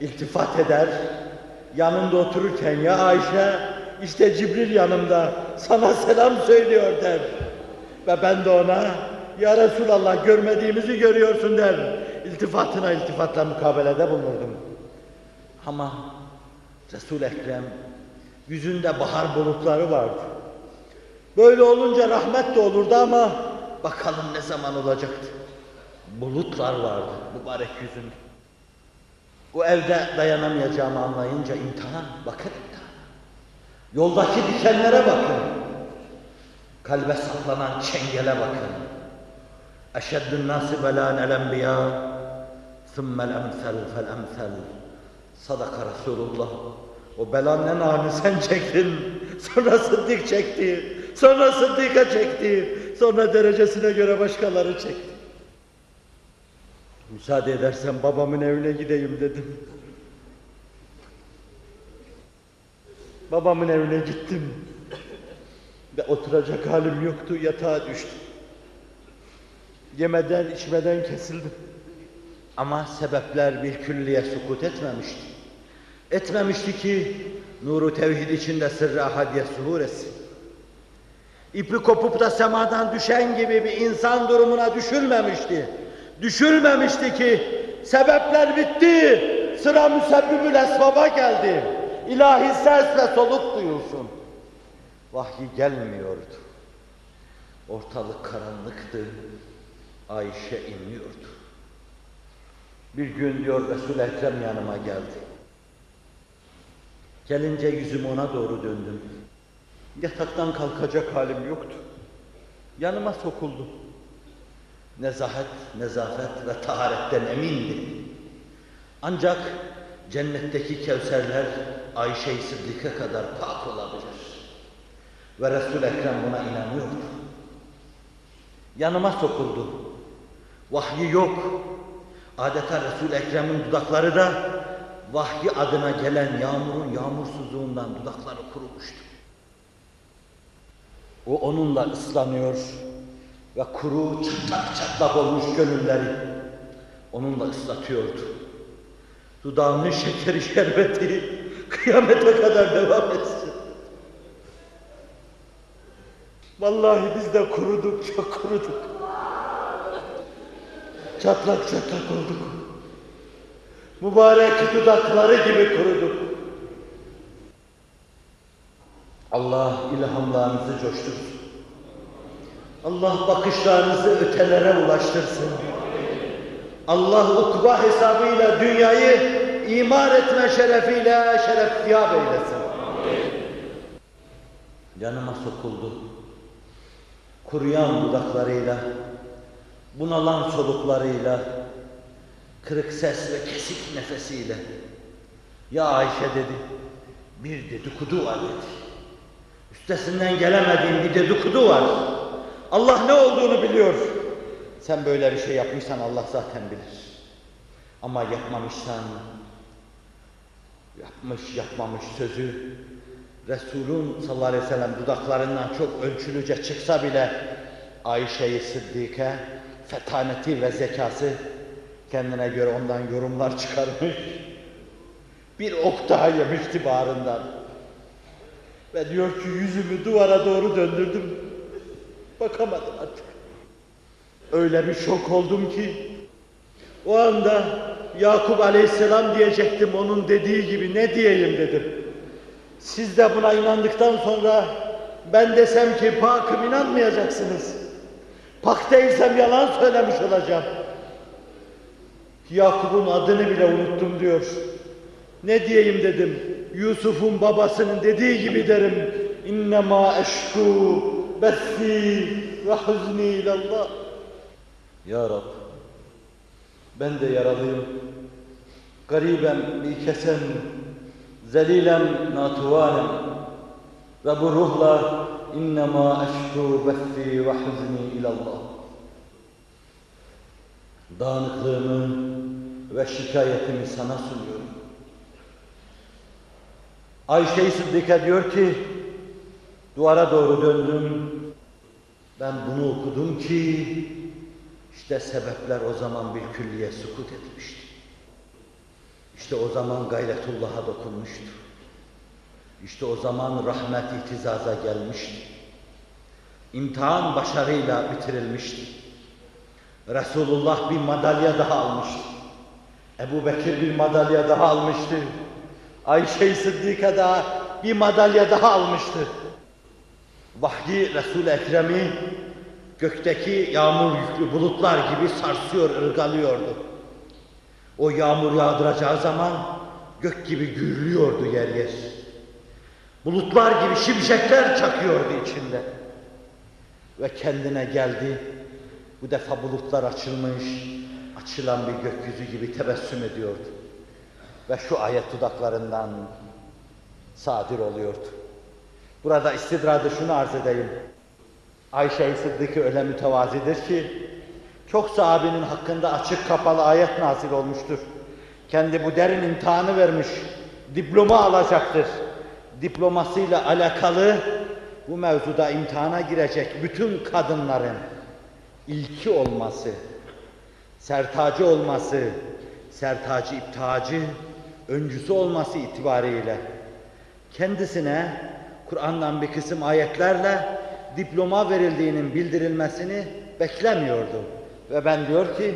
iltifat eder. Yanında otururken ya Ayşe, işte Cibril yanımda, sana selam söylüyor der. Ve ben de ona, ya Resulallah görmediğimizi görüyorsun der. İltifatına iltifatla mukabelede bulunurdum. Ama Resul Ekrem yüzünde bahar bulutları vardı. Böyle olunca rahmet de olurdu ama bakalım ne zaman olacaktı. Bulutlar vardı mübarek yüzünde. O evde dayanamayacağımı anlayınca imtihan, bakın imtihan. Yoldaki dikenlere bakın. Kalbe saplanan çengele bakın. Nâsi belâ'n el-enbiyâ, thummel emsel fel emsel. Sadaka Resulullah. O belanın en ağırını sen çektin. Sonra Sıddık çekti. Sonra Sıddık'a çekti. Sonra derecesine göre başkaları çekti. Müsaade edersen babamın evine gideyim dedim. Babamın evine gittim. Ve oturacak halim yoktu, yatağa düştüm. Yemeden, içmeden kesildim. Ama sebepler bir külliye sukut etmemişti. Etmemişti ki nuru tevhid içinde sırrı ahadiye suhur etsin. İpi kopup da semadan düşen gibi bir insan durumuna düşülmemişti. Düşülmemişti ki sebepler bitti, sıra müsebbibül esbaba geldi. İlahi ses ve soluk duyulsun. Vahyi gelmiyordu. Ortalık karanlıktı. Ayşe inliyordu. Bir gün diyor Resul Ekrem yanıma geldi. Gelince yüzümü ona doğru döndüm. Yataktan kalkacak halim yoktu. Yanıma sokuldu. Nezahet, nezafet ve taharetten emindi. Ancak cennetteki kevserler Ayşe-i Sıddık'a kadar pak olabilir. Ve Resul Ekrem buna inanıyordu. Yanıma sokuldu. Vahyi yok. Adeta Resul Ekrem'in dudakları da vahyi adına gelen yağmurun yağmursuzluğundan dudakları kurumuştu. O onunla ıslanıyor ve kuru çatlak çatlak olmuş gönülleri onunla ıslatıyordu. Dudağının şekeri şerbeti kıyamete kadar devam etsin. Vallahi biz de kuruduk, çok kuruduk. Çatlak çatlak olduk. Mübarek dudakları gibi kuruduk. Allah ilhamlarınızı coştursun. Allah bakışlarınızı ötelere ulaştırsın. Allah ukba hesabıyla dünyayı imar etme şerefiyle şerefiyab eylesin. Yanıma sokuldu. Kuruyan dudaklarıyla, bunalan soluklarıyla, kırık ses ve kesik nefesiyle ya Ayşe dedi, bir dedikodu var dedi. Üstesinden gelemediğim bir dedikodu var. Allah ne olduğunu biliyor. Sen böyle bir şey yapmışsan Allah zaten bilir. Ama yapmamışsan, yapmış yapmamış sözü Resul'ün sallallahu aleyhi ve sellem dudaklarından çok ölçülüce çıksa bile Ayşe-i Sıddike fetaneti ve zekası kendine göre ondan yorumlar çıkarmış. Bir ok daha yemişti bağrından. Ve diyor ki yüzümü duvara doğru döndürdüm. Bakamadım artık. Öyle bir şok oldum ki o anda Yakup Aleyhisselam diyecektim onun dediği gibi ne diyeyim dedim. Siz de buna inandıktan sonra ben desem ki pakım inanmayacaksınız. Pak değilsem yalan söylemiş olacağım. Yakup'un adını bile unuttum diyor. Ne diyeyim dedim. Yusuf'un babasının dediği gibi derim. İnnemâ eşkû bethi ve huzni ilallah. Ya Rab, ben de yaralıyım. Gariben bir kesen, zelilen natuvanem. Ve bu ruhla innemâ eşkû bethi ve huzni ilallah. Dağınıklığımı ve şikayetimi sana sunuyorum. Ayşe-i Sıddık'a diyor ki, duvara doğru döndüm, ben bunu okudum ki, işte sebepler o zaman bir külliye sukut etmişti. İşte o zaman gayretullah'a dokunmuştu. İşte o zaman rahmet ihtizaza gelmişti. İmtihan başarıyla bitirilmişti. Resulullah bir madalya daha almıştı. Ebu Bekir bir madalya daha almıştı. Ayşe-i Sıddika da bir madalya daha almıştı. Vahyi Resul-i Ekrem'i gökteki yağmur yüklü bulutlar gibi sarsıyor, ırgalıyordu. O yağmur yağdıracağı zaman gök gibi gürlüyordu yer yer. Bulutlar gibi şimşekler çakıyordu içinde. Ve kendine geldi. Bu defa bulutlar açılmış, açılan bir gökyüzü gibi tebessüm ediyordu. Ve şu ayet dudaklarından sadir oluyordu. Burada istidrada şunu arz edeyim. Ayşe-i Sıddık'ı öyle mütevazidir ki, çok sahabinin hakkında açık kapalı ayet nazil olmuştur. Kendi bu derin imtihanı vermiş, diploma alacaktır. Diplomasıyla alakalı bu mevzuda imtihana girecek bütün kadınların ilki olması, sertacı olması, sertacı iptacı, öncüsü olması itibariyle kendisine Kur'an'dan bir kısım ayetlerle diploma verildiğinin bildirilmesini beklemiyordu. Ve ben diyor ki,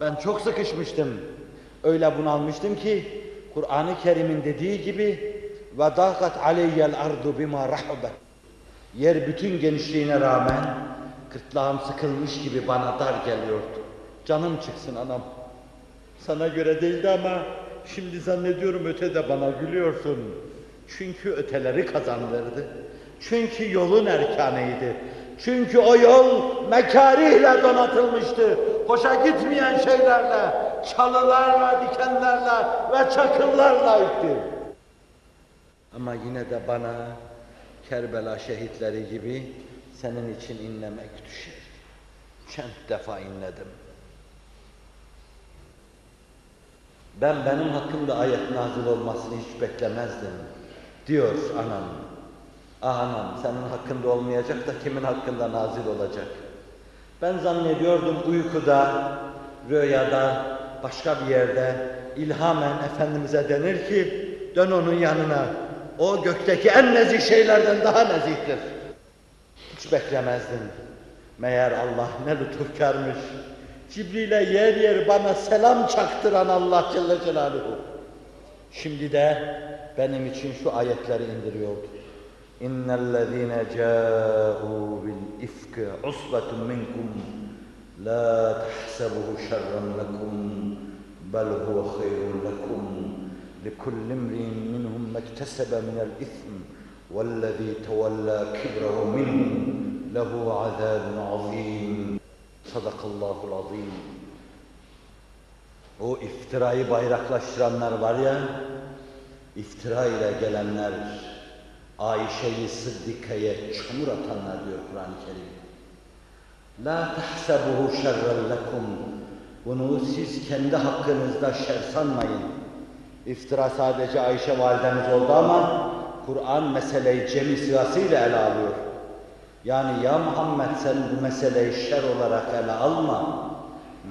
ben çok sıkışmıştım. Öyle bunalmıştım ki, Kur'an-ı Kerim'in dediği gibi وَدَاقَتْ عَلَيَّ الْاَرْضُ بِمَا رَحُبَتْ Yer bütün genişliğine rağmen gırtlağım sıkılmış gibi bana dar geliyordu. Canım çıksın anam. Sana göre değildi ama şimdi zannediyorum ötede bana gülüyorsun. Çünkü öteleri kazandırdı. Çünkü yolun erkanıydı. Çünkü o yol mekarihle donatılmıştı. Hoşa gitmeyen şeylerle, çalılarla, dikenlerle ve çakıllarla itti. Ama yine de bana Kerbela şehitleri gibi senin için inlemek düşer. Çent defa inledim. Ben benim hakkımda ayet nazil olmasını hiç beklemezdim. Diyor anam. Ah anam senin hakkında olmayacak da kimin hakkında nazil olacak? Ben zannediyordum uykuda, rüyada, başka bir yerde ilhamen Efendimiz'e denir ki dön onun yanına O gökteki en nezih şeylerden daha nezihtir. Hiç beklemezdim. Meğer Allah ne lütufkarmış. Cibril'e yer yer bana selam çaktıran Allah Celle Celaluhu. Şimdi de benim için şu ayetleri indiriyordu. İnnellezîne câ'û bil ifke usbatun minkum la tahsebuhu şerran lekum bel huve hayrun lekum لكل امرئ منهم ما اكتسب من الإثم والذي تولى كبره منهم له عذاب عظيم صدق الله العظيم O iftirayı bayraklaştıranlar var ya, iftira ile gelenler, Ayşe'yi Sıddike'ye çamur atanlar diyor Kur'an-ı Kerim. La tahsebuhu şerren lekum. Bunu siz kendi hakkınızda şer sanmayın. İftira sadece Ayşe validemiz oldu ama Kur'an meseleyi cemi sırasıyla ele alıyor. Yani ya Muhammed sen bu meseleyi şer olarak ele alma.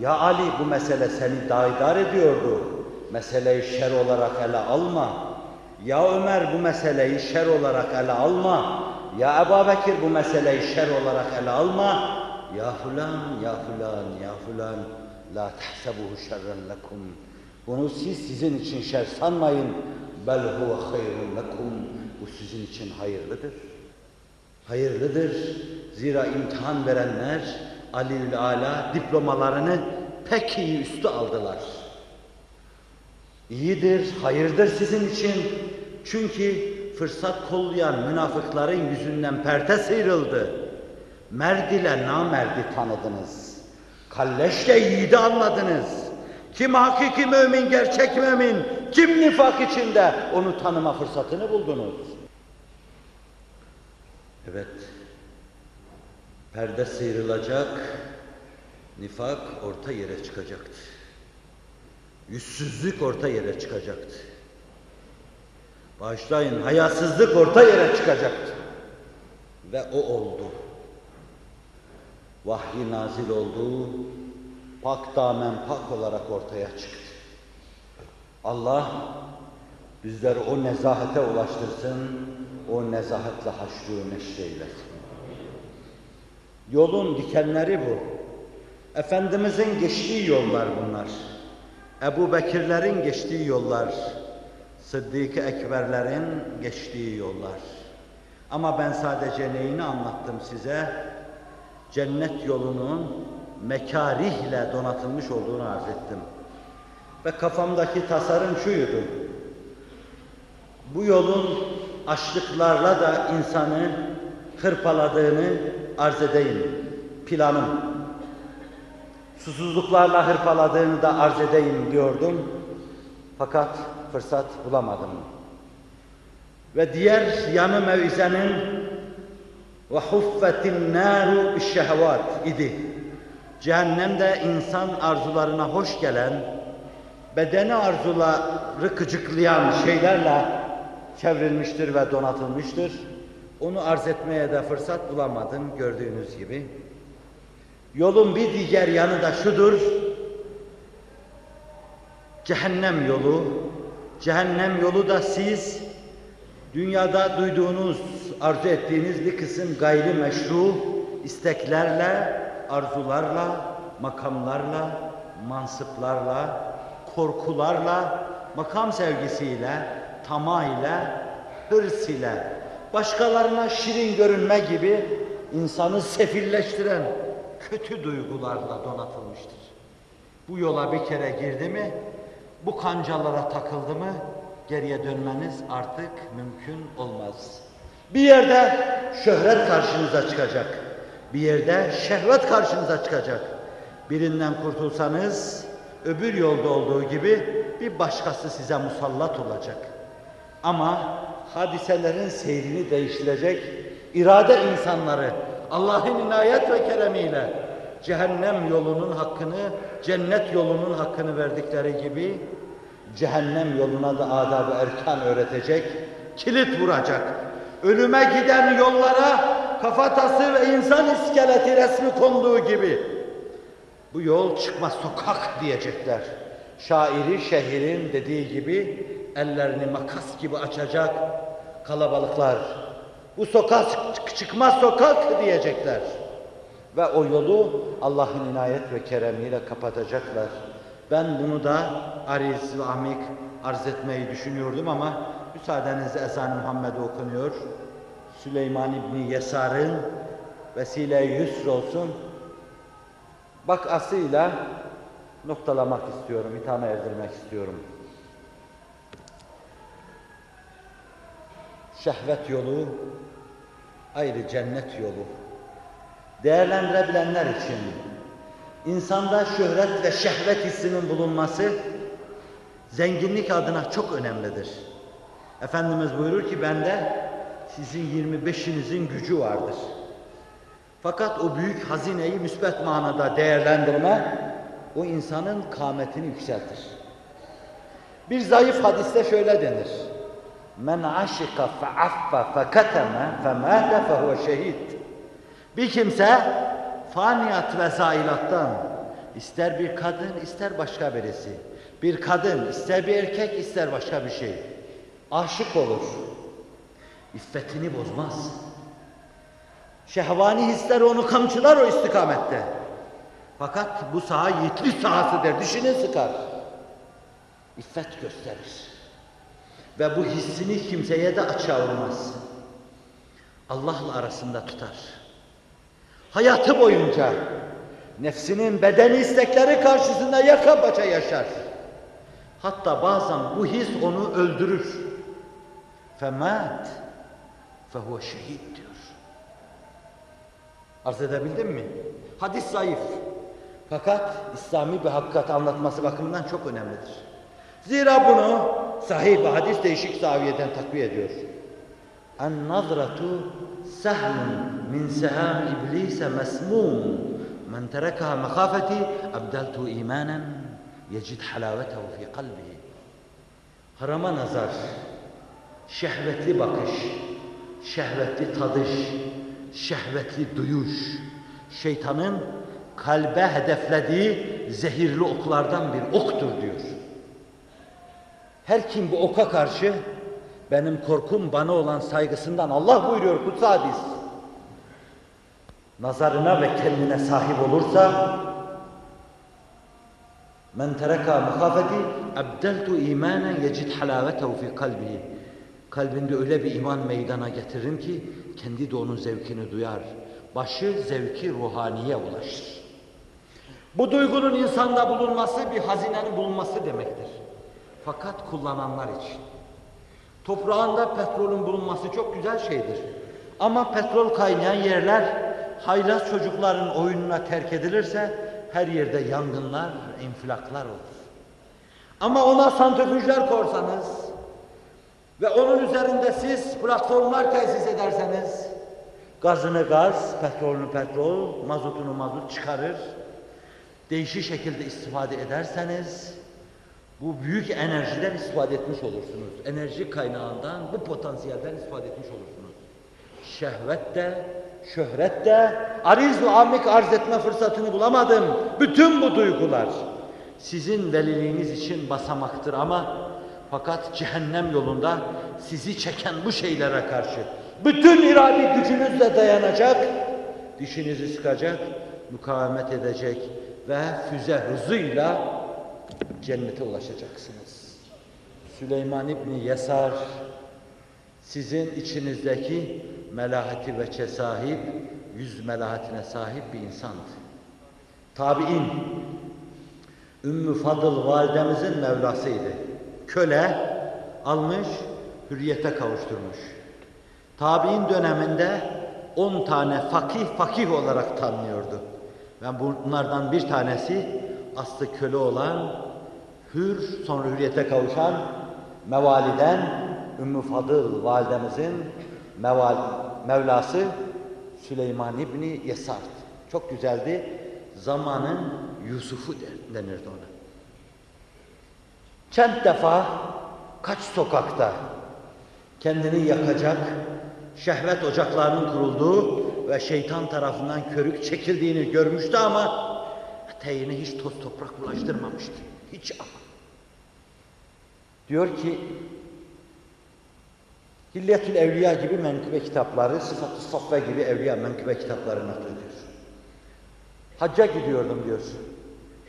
Ya Ali bu mesele seni daidar ediyordu. Meseleyi şer olarak ele alma. Ya Ömer bu meseleyi şer olarak ele alma. Ya Ebu Bekir bu meseleyi şer olarak ele alma. Ya fulan, ya fulan, ya fulan. La tahsebuhu şerren lekum. Bunu siz sizin için şer sanmayın. Bel huve hayrun lekum. Bu sizin için hayırlıdır. Hayırlıdır. Zira imtihan verenler Aliül Ala diplomalarını pek iyi üstü aldılar. İyidir, hayırdır sizin için. Çünkü fırsat kollayan münafıkların yüzünden perte sıyrıldı. Merd ile namerdi tanıdınız. Kalleşle yiğidi anladınız. Kim hakiki mümin, gerçek mümin, kim nifak içinde onu tanıma fırsatını buldunuz. Evet, perde sıyrılacak, nifak orta yere çıkacaktı. Yüzsüzlük orta yere çıkacaktı. Bağışlayın, hayasızlık orta yere çıkacaktı. Ve o oldu. Vahyi nazil oldu, pak damen pak olarak ortaya çıktı. Allah bizleri o nezahete ulaştırsın, o nezahetle haşru neşreylesin. Yolun dikenleri bu. Efendimizin geçtiği yollar bunlar. Ebu Bekirlerin geçtiği yollar. Sıddık-ı Ekberlerin geçtiği yollar. Ama ben sadece neyini anlattım size? Cennet yolunun mekarihle donatılmış olduğunu arz ettim. Ve kafamdaki tasarım şuydu. Bu yolun açlıklarla da insanı hırpaladığını arz edeyim. Planım. Susuzluklarla hırpaladığını da arz edeyim diyordum. Fakat fırsat bulamadım. Ve diğer yanı mevizenin ve huffetin naru şehvat idi. Cehennemde insan arzularına hoş gelen, bedeni arzuları kıcıklayan şeylerle çevrilmiştir ve donatılmıştır. Onu arz etmeye de fırsat bulamadım gördüğünüz gibi. Yolun bir diğer yanı da şudur. Cehennem yolu. Cehennem yolu da siz dünyada duyduğunuz, arzu ettiğiniz bir kısım gayri meşru isteklerle, arzularla, makamlarla, mansıplarla, korkularla, makam sevgisiyle, tamah ile, hırs ile, başkalarına şirin görünme gibi insanı sefilleştiren kötü duygularla donatılmıştır. Bu yola bir kere girdi mi, bu kancalara takıldı mı, geriye dönmeniz artık mümkün olmaz. Bir yerde şöhret karşınıza çıkacak. Bir yerde şehvet karşınıza çıkacak. Birinden kurtulsanız öbür yolda olduğu gibi bir başkası size musallat olacak. Ama hadiselerin seyrini değiştirecek irade insanları Allah'ın inayet ve keremiyle cehennem yolunun hakkını, cennet yolunun hakkını verdikleri gibi cehennem yoluna da adab-ı erkan öğretecek, kilit vuracak. Ölüme giden yollara kafatası ve insan iskeleti resmi konduğu gibi bu yol çıkmaz sokak diyecekler. Şairi şehrin dediği gibi ellerini makas gibi açacak kalabalıklar. Bu sokak çıkmaz sokak diyecekler. Ve o yolu Allah'ın inayet ve keremiyle kapatacaklar. Ben bunu da ariz ve amik arz etmeyi düşünüyordum ama müsaadenizle ezan Muhammed okunuyor. Süleyman İbni Yesar'ın vesile-i yusr olsun. Bakasıyla noktalamak istiyorum, ithame erdirmek istiyorum. Şehvet yolu ayrı cennet yolu. Değerlendirebilenler için insanda şöhret ve şehvet hissinin bulunması zenginlik adına çok önemlidir. Efendimiz buyurur ki bende sizin 25'inizin gücü vardır. Fakat o büyük hazineyi müsbet manada değerlendirme o insanın kâmetini yükseltir. Bir zayıf hadiste şöyle denir. Men aşika fe'affa feketeme femâte fehuve şehid. Bir kimse faniyat ve zailattan ister bir kadın ister başka birisi bir kadın ister bir erkek ister başka bir şey aşık olur. İffetini bozmaz. Şehvani hisler onu kamçılar o istikamette. Fakat bu saha yiğitlik sahasıdır. Dişini sıkar. İffet gösterir. Ve bu hissini kimseye de açığa vurmaz. Allah'la arasında tutar. Hayatı boyunca Nefsinin bedeni istekleri karşısında yaka paça yaşar. Hatta bazen bu his onu öldürür. Femat fehuve şehit diyor. Arz edebildim mi? Hadis zayıf. Fakat İslami bir hakikat anlatması bakımından çok önemlidir. Zira bunu sahih bir hadis değişik zaviyeden takviye ediyor. En nazratu sahmun min seham iblise mesmum. Men terekaha mekafeti abdeltu imanen yecid halavetehu fi kalbihi. Harama nazar, şehvetli bakış, şehvetli tadış, şehvetli duyuş, şeytanın kalbe hedeflediği zehirli oklardan bir oktur diyor. Her kim bu oka karşı benim korkum bana olan saygısından Allah buyuruyor kutsal hadis. Nazarına ve kendine sahip olursa men tereka muhafeti abdeltu imanen yecid halavetehu fi kalbihi. Kalbinde öyle bir iman meydana getiririm ki kendi de onun zevkini duyar. Başı zevki ruhaniye ulaşır. Bu duygunun insanda bulunması bir hazinenin bulunması demektir. Fakat kullananlar için. Toprağında petrolün bulunması çok güzel şeydir. Ama petrol kaynayan yerler haylaz çocukların oyununa terk edilirse her yerde yangınlar, infilaklar olur. Ama ona santrifüjler korsanız ve onun üzerinde siz platformlar tesis ederseniz gazını gaz, petrolünü petrol, mazotunu mazot çıkarır. Değişik şekilde istifade ederseniz bu büyük enerjiden istifade etmiş olursunuz. Enerji kaynağından, bu potansiyelden istifade etmiş olursunuz. Şehvet de, şöhret de, ariz ve amik arz etme fırsatını bulamadım. Bütün bu duygular sizin veliliğiniz için basamaktır ama fakat cehennem yolunda sizi çeken bu şeylere karşı bütün iradi gücünüzle dayanacak, dişinizi sıkacak, mukavemet edecek ve füze hızıyla cennete ulaşacaksınız. Süleyman İbni Yesar sizin içinizdeki melahati ve sahip, yüz melahatine sahip bir insandı. Tabi'in, Ümmü Fadıl validemizin Mevlasıydı. Köle almış, hürriyete kavuşturmuş. Tabi'in döneminde on tane fakih fakih olarak tanınıyordu. Ve bunlardan bir tanesi aslı köle olan, hür sonra hürriyete kavuşan Mevaliden Ümmü Fadıl validemizin meval, Mevlası Süleyman İbni Yesart. Çok güzeldi. Zamanın Yusuf'u denirdi ona. Kent defa kaç sokakta kendini yakacak, şehvet ocaklarının kurulduğu ve şeytan tarafından körük çekildiğini görmüştü ama eteğine hiç toz toprak bulaştırmamıştı. Hiç ama. Diyor ki Hilyetül Evliya gibi menkıbe kitapları, Sıfat-ı Safve gibi evliya menkıbe kitapları naklediyor. Hacca gidiyordum diyor.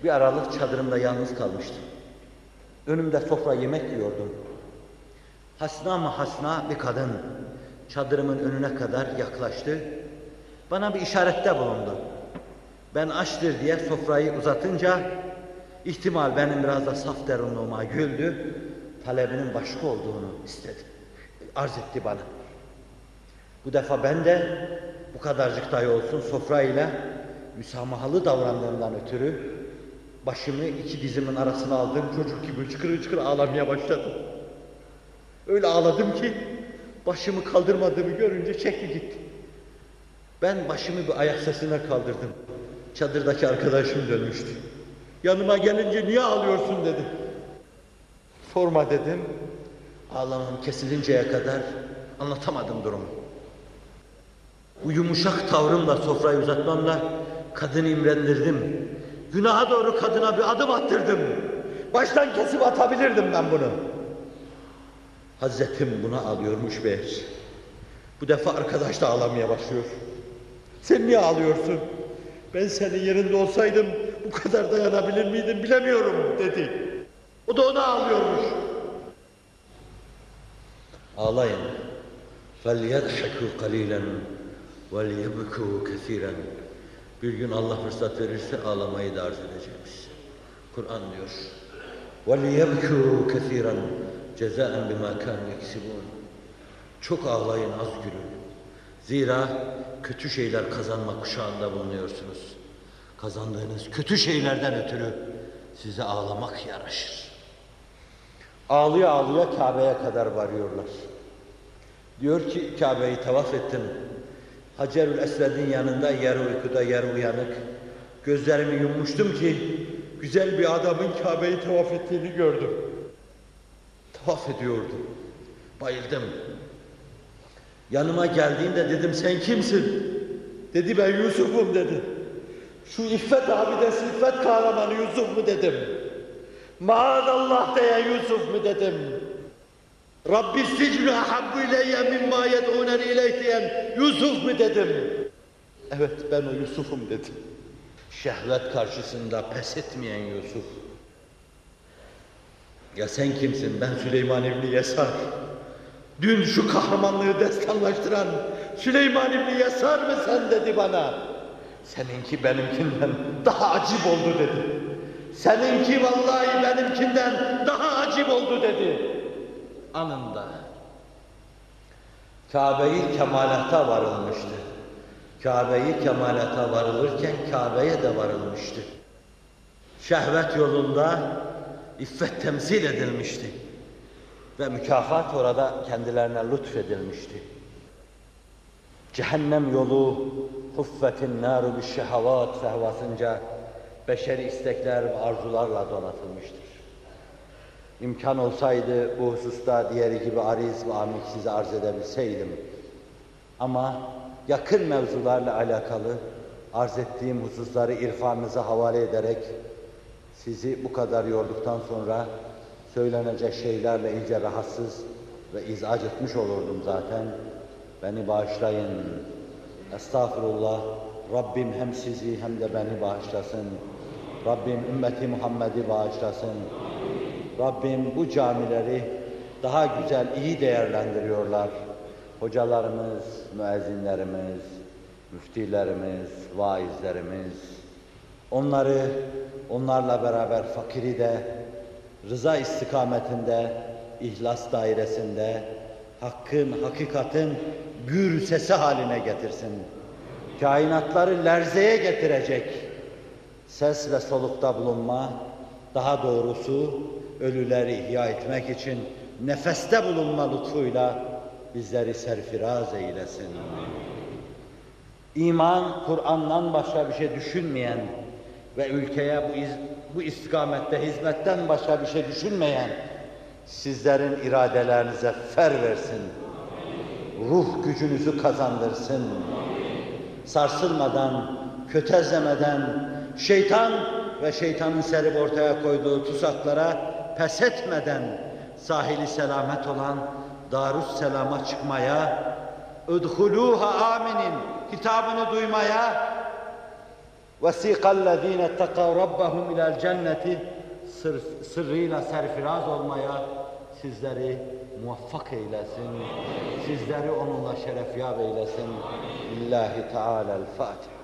Bir aralık çadırımda yalnız kalmıştım. Önümde sofra yemek yiyordum. Hasna mı hasna bir kadın çadırımın önüne kadar yaklaştı. Bana bir işarette bulundu. Ben açtır diye sofrayı uzatınca ihtimal benim biraz da saf derunluğuma güldü. Talebinin başka olduğunu istedi. Arz etti bana. Bu defa ben de bu kadarcık dahi olsun sofrayla müsamahalı davrandığımdan ötürü başımı iki dizimin arasına aldım. Çocuk gibi çıkır çıkır ağlamaya başladım. Öyle ağladım ki başımı kaldırmadığımı görünce çekti gitti. Ben başımı bir ayak sesine kaldırdım. Çadırdaki arkadaşım dönmüştü. Yanıma gelince niye ağlıyorsun dedi. Sorma dedim. Ağlamam kesilinceye kadar anlatamadım durumu. Bu yumuşak tavrımla sofrayı uzatmamla kadını imrendirdim. Günaha doğru kadına bir adım attırdım. Baştan kesip atabilirdim ben bunu. Hazretim buna ağlıyormuş meğer. Bu defa arkadaş da ağlamaya başlıyor. Sen niye ağlıyorsun? Ben senin yerinde olsaydım bu kadar dayanabilir miydim bilemiyorum dedi. O da ona ağlıyormuş. Ağlayın. فَلْيَضْحَكُوا قَلِيلًا وَلْيَبْكُوا كَثِيرًا Bir gün Allah fırsat verirse ağlamayı da arz edeceğim size. Kur'an diyor. وَلِيَبْكُوا كَثِيرًا جَزَاءً بِمَا كَانُوا يَكْسِبُونَ Çok ağlayın, az gülün. Zira kötü şeyler kazanma kuşağında bulunuyorsunuz. Kazandığınız kötü şeylerden ötürü size ağlamak yaraşır. Ağlıya ağlıya Kabe'ye kadar varıyorlar. Diyor ki Kabe'yi tavaf ettim. Hacerül Esved'in yanında yarı uykuda yarı uyanık. Gözlerimi yummuştum ki güzel bir adamın Kabe'yi tavaf ettiğini gördüm. Tavaf ediyordu. Bayıldım. Yanıma geldiğinde dedim sen kimsin? Dedi ben Yusuf'um dedi. Şu İffet abidesi, İffet kahramanı Yusuf mu dedim. Maazallah diye Yusuf mu dedim. Rabbi sicnu ahabbu ileyye mimma yed'uneni ileyh diyen Yusuf mu dedim. Evet ben o Yusuf'um dedim. Şehvet karşısında pes etmeyen Yusuf. Ya sen kimsin? Ben Süleyman İbni Yesar. Dün şu kahramanlığı destanlaştıran Süleyman İbni Yesar mı sen dedi bana. Seninki benimkinden daha acip oldu dedi. Seninki vallahi benimkinden daha acip oldu dedi. Anında. Kabe'yi kemalata varılmıştı. Kabe'yi kemalata varılırken Kabe'ye de varılmıştı. Şehvet yolunda iffet temsil edilmişti. Ve mükafat orada kendilerine lütfedilmişti. Cehennem yolu huffetin naru bir şehavat fehvasınca beşeri istekler ve arzularla donatılmıştır. İmkan olsaydı bu hususta diğeri gibi ariz ve amik size arz edebilseydim. Ama yakın mevzularla alakalı arz ettiğim hususları irfanınıza havale ederek sizi bu kadar yorduktan sonra söylenecek şeylerle iyice rahatsız ve izac etmiş olurdum zaten. Beni bağışlayın. Estağfurullah. Rabbim hem sizi hem de beni bağışlasın. Rabbim ümmeti Muhammed'i bağışlasın. Rabbim bu camileri daha güzel, iyi değerlendiriyorlar. Hocalarımız, müezzinlerimiz, müftilerimiz, vaizlerimiz, onları, onlarla beraber fakiri de rıza istikametinde, ihlas dairesinde, hakkın, hakikatin gür sesi haline getirsin. Kainatları lerzeye getirecek ses ve solukta bulunma, daha doğrusu ölüleri ihya etmek için nefeste bulunma lütfuyla bizleri serfiraz eylesin. İman, Kur'an'dan başka bir şey düşünmeyen ve ülkeye bu, iz, bu istikamette hizmetten başka bir şey düşünmeyen sizlerin iradelerinize fer versin. Ruh gücünüzü kazandırsın. Sarsılmadan, kötezlemeden, şeytan ve şeytanın serip ortaya koyduğu tuzaklara pes etmeden sahili selamet olan Darus Selam'a çıkmaya, "Udhuluha aminin" hitabını duymaya, "Vesikallezine ettekav rabbahum ila'l cenneti" sır, sırrıyla serfiraz olmaya sizleri muvaffak eylesin. Sizleri onunla şerefyab eylesin. Lillahi Teala'l-Fatiha.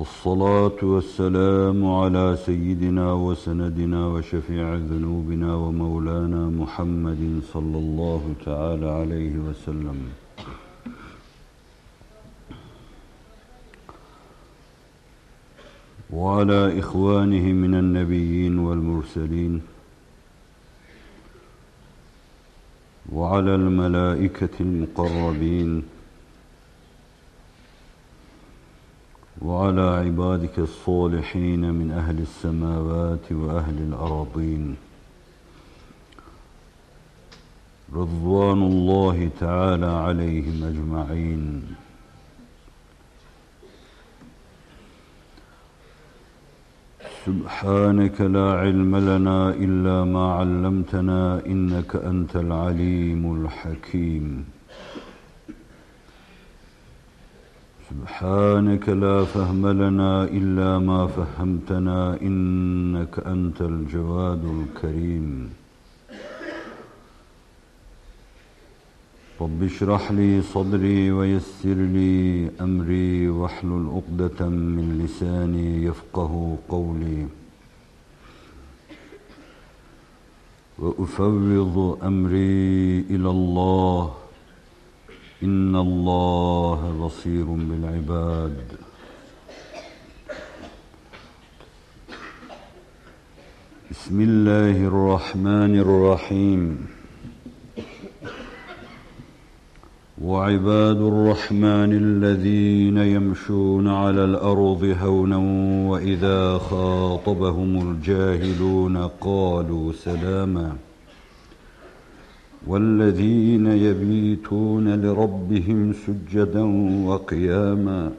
والصلاة والسلام على سيدنا وسندنا وشفيع ذنوبنا ومولانا محمد صلى الله تعالى عليه وسلم. وعلى إخوانه من النبيين والمرسلين. وعلى الملائكة المقربين. وعلى عبادك الصالحين من أهل السماوات وأهل الأراضين. رضوان الله تعالى عليهم أجمعين. سبحانك لا علم لنا إلا ما علمتنا إنك أنت العليم الحكيم. سبحانك لا فهم لنا إلا ما فهمتنا إنك أنت الجواد الكريم. رب اشرح لي صدري ويسر لي أمري واحلل عقدة من لساني يفقه قولي. وأفوض أمري إلى الله إن الله بصير بالعباد. بسم الله الرحمن الرحيم. وعباد الرحمن الذين يمشون على الأرض هونا وإذا خاطبهم الجاهلون قالوا سلاماً. والذين يبيتون لربهم سجدا وقياما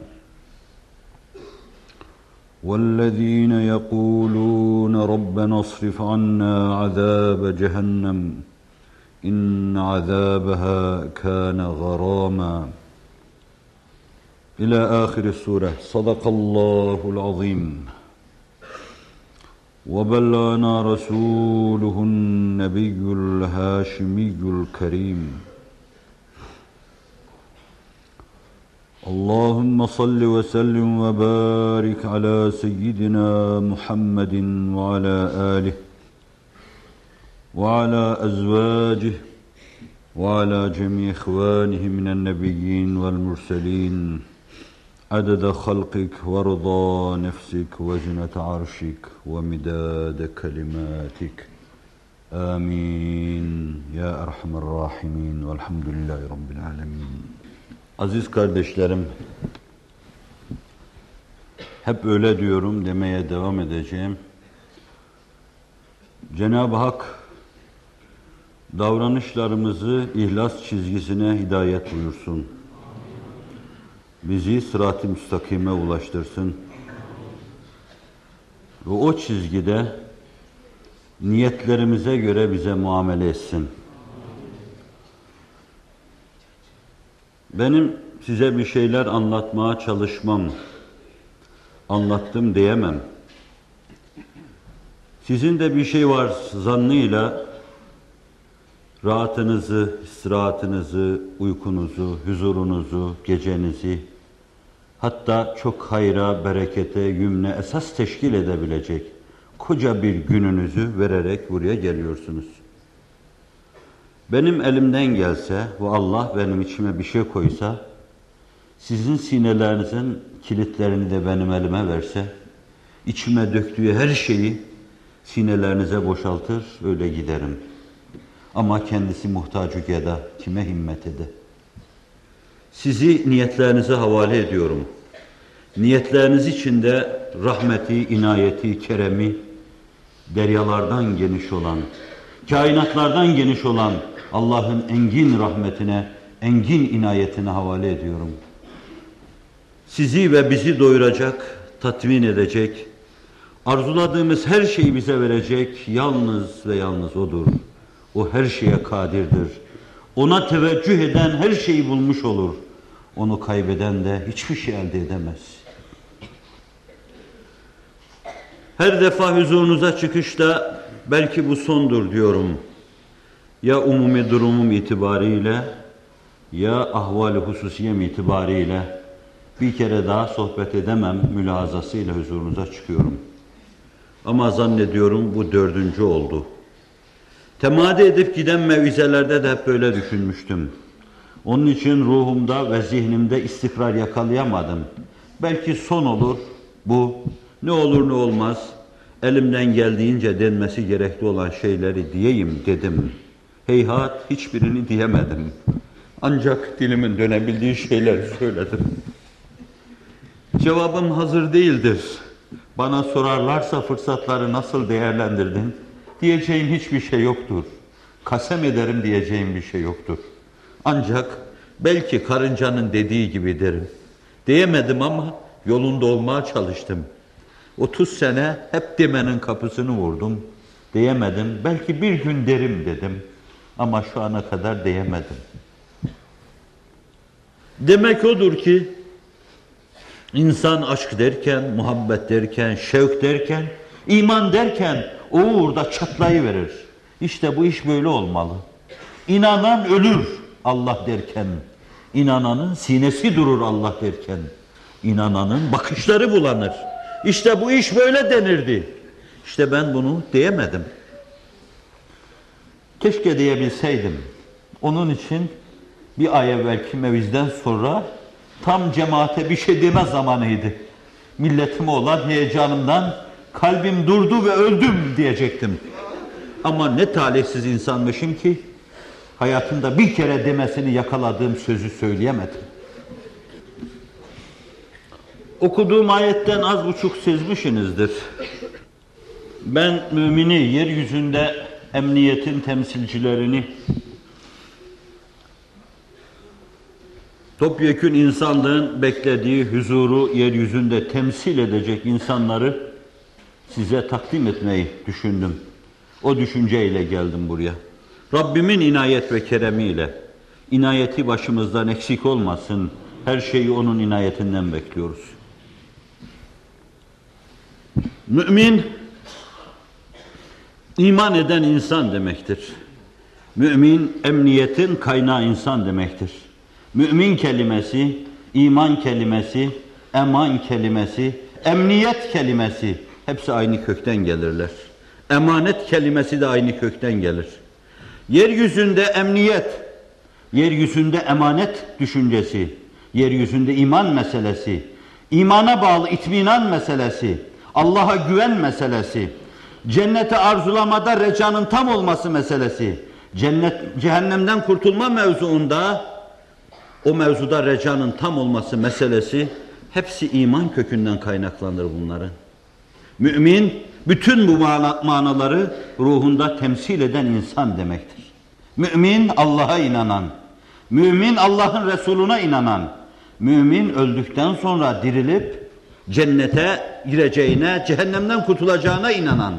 والذين يقولون ربنا اصرف عنا عذاب جهنم إن عذابها كان غراما إلى آخر السورة. صدق الله العظيم. وبلغنا رسوله النبي الهاشمي الكريم اللهم صل وسلم وبارك على سيدنا محمد وعلى آله وعلى أزواجه وعلى جميع إخوانه من النبيين والمرسلين عدد خلقك ورضا نفسك وزنة عرشك ومداد كلماتك آمين يا أرحم الراحمين والحمد لله رب العالمين Aziz kardeşlerim, hep öyle diyorum demeye devam edeceğim. Cenab-ı Hak davranışlarımızı ihlas çizgisine hidayet buyursun bizi sırat-ı müstakime ulaştırsın. Ve o çizgide niyetlerimize göre bize muamele etsin. Benim size bir şeyler anlatmaya çalışmam, anlattım diyemem. Sizin de bir şey var zannıyla rahatınızı, istirahatınızı, uykunuzu, huzurunuzu, gecenizi, hatta çok hayra, berekete, yümne esas teşkil edebilecek koca bir gününüzü vererek buraya geliyorsunuz. Benim elimden gelse, bu Allah benim içime bir şey koysa, sizin sinelerinizin kilitlerini de benim elime verse, içime döktüğü her şeyi sinelerinize boşaltır, öyle giderim. Ama kendisi muhtacı geda, kime himmet ede. Sizi niyetlerinize havale ediyorum. Niyetleriniz içinde rahmeti, inayeti, keremi, deryalardan geniş olan, kainatlardan geniş olan Allah'ın engin rahmetine, engin inayetine havale ediyorum. Sizi ve bizi doyuracak, tatmin edecek, arzuladığımız her şeyi bize verecek yalnız ve yalnız O'dur. O her şeye kadirdir. Ona teveccüh eden her şeyi bulmuş olur. Onu kaybeden de hiçbir şey elde edemez. Her defa huzurunuza çıkışta belki bu sondur diyorum. Ya umumi durumum itibariyle ya ahval-i hususiyem itibariyle bir kere daha sohbet edemem mülazasıyla huzurunuza çıkıyorum. Ama zannediyorum bu dördüncü oldu. Temadi edip giden mevizelerde de hep böyle düşünmüştüm. Onun için ruhumda ve zihnimde istikrar yakalayamadım. Belki son olur bu. Ne olur ne olmaz. Elimden geldiğince denmesi gerekli olan şeyleri diyeyim dedim. Heyhat hiçbirini diyemedim. Ancak dilimin dönebildiği şeyler söyledim. Cevabım hazır değildir. Bana sorarlarsa fırsatları nasıl değerlendirdin? Diyeceğim hiçbir şey yoktur. Kasem ederim diyeceğim bir şey yoktur. Ancak belki karıncanın dediği gibi derim. Diyemedim ama yolunda olmaya çalıştım. 30 sene hep demenin kapısını vurdum. Diyemedim. Belki bir gün derim dedim. Ama şu ana kadar diyemedim. Demek odur ki insan aşk derken, muhabbet derken, şevk derken, iman derken uğurda çatlayıverir. İşte bu iş böyle olmalı. İnanan ölür Allah derken, inananın sinesi durur Allah derken, inananın bakışları bulanır. İşte bu iş böyle denirdi. İşte ben bunu diyemedim. Keşke diyebilseydim. Onun için bir ay evvelki mevizden sonra tam cemaate bir şey deme zamanıydı. Milletime olan heyecanımdan kalbim durdu ve öldüm diyecektim. Ama ne talihsiz insanmışım ki hayatımda bir kere demesini yakaladığım sözü söyleyemedim. Okuduğum ayetten az buçuk sezmişsinizdir. Ben mümini yeryüzünde emniyetin temsilcilerini topyekün insanlığın beklediği huzuru yeryüzünde temsil edecek insanları size takdim etmeyi düşündüm. O düşünceyle geldim buraya. Rabbimin inayet ve keremiyle inayeti başımızdan eksik olmasın. Her şeyi onun inayetinden bekliyoruz. Mümin iman eden insan demektir. Mümin emniyetin kaynağı insan demektir. Mümin kelimesi, iman kelimesi, eman kelimesi, emniyet kelimesi hepsi aynı kökten gelirler. Emanet kelimesi de aynı kökten gelir. Yeryüzünde emniyet, yeryüzünde emanet düşüncesi, yeryüzünde iman meselesi, imana bağlı itminan meselesi, Allah'a güven meselesi, cennete arzulamada recanın tam olması meselesi, cennet cehennemden kurtulma mevzuunda o mevzuda recanın tam olması meselesi hepsi iman kökünden kaynaklanır bunların. Mümin bütün bu manaları ruhunda temsil eden insan demektir. Mümin Allah'a inanan, mümin Allah'ın Resuluna inanan, mümin öldükten sonra dirilip cennete gireceğine, cehennemden kurtulacağına inanan,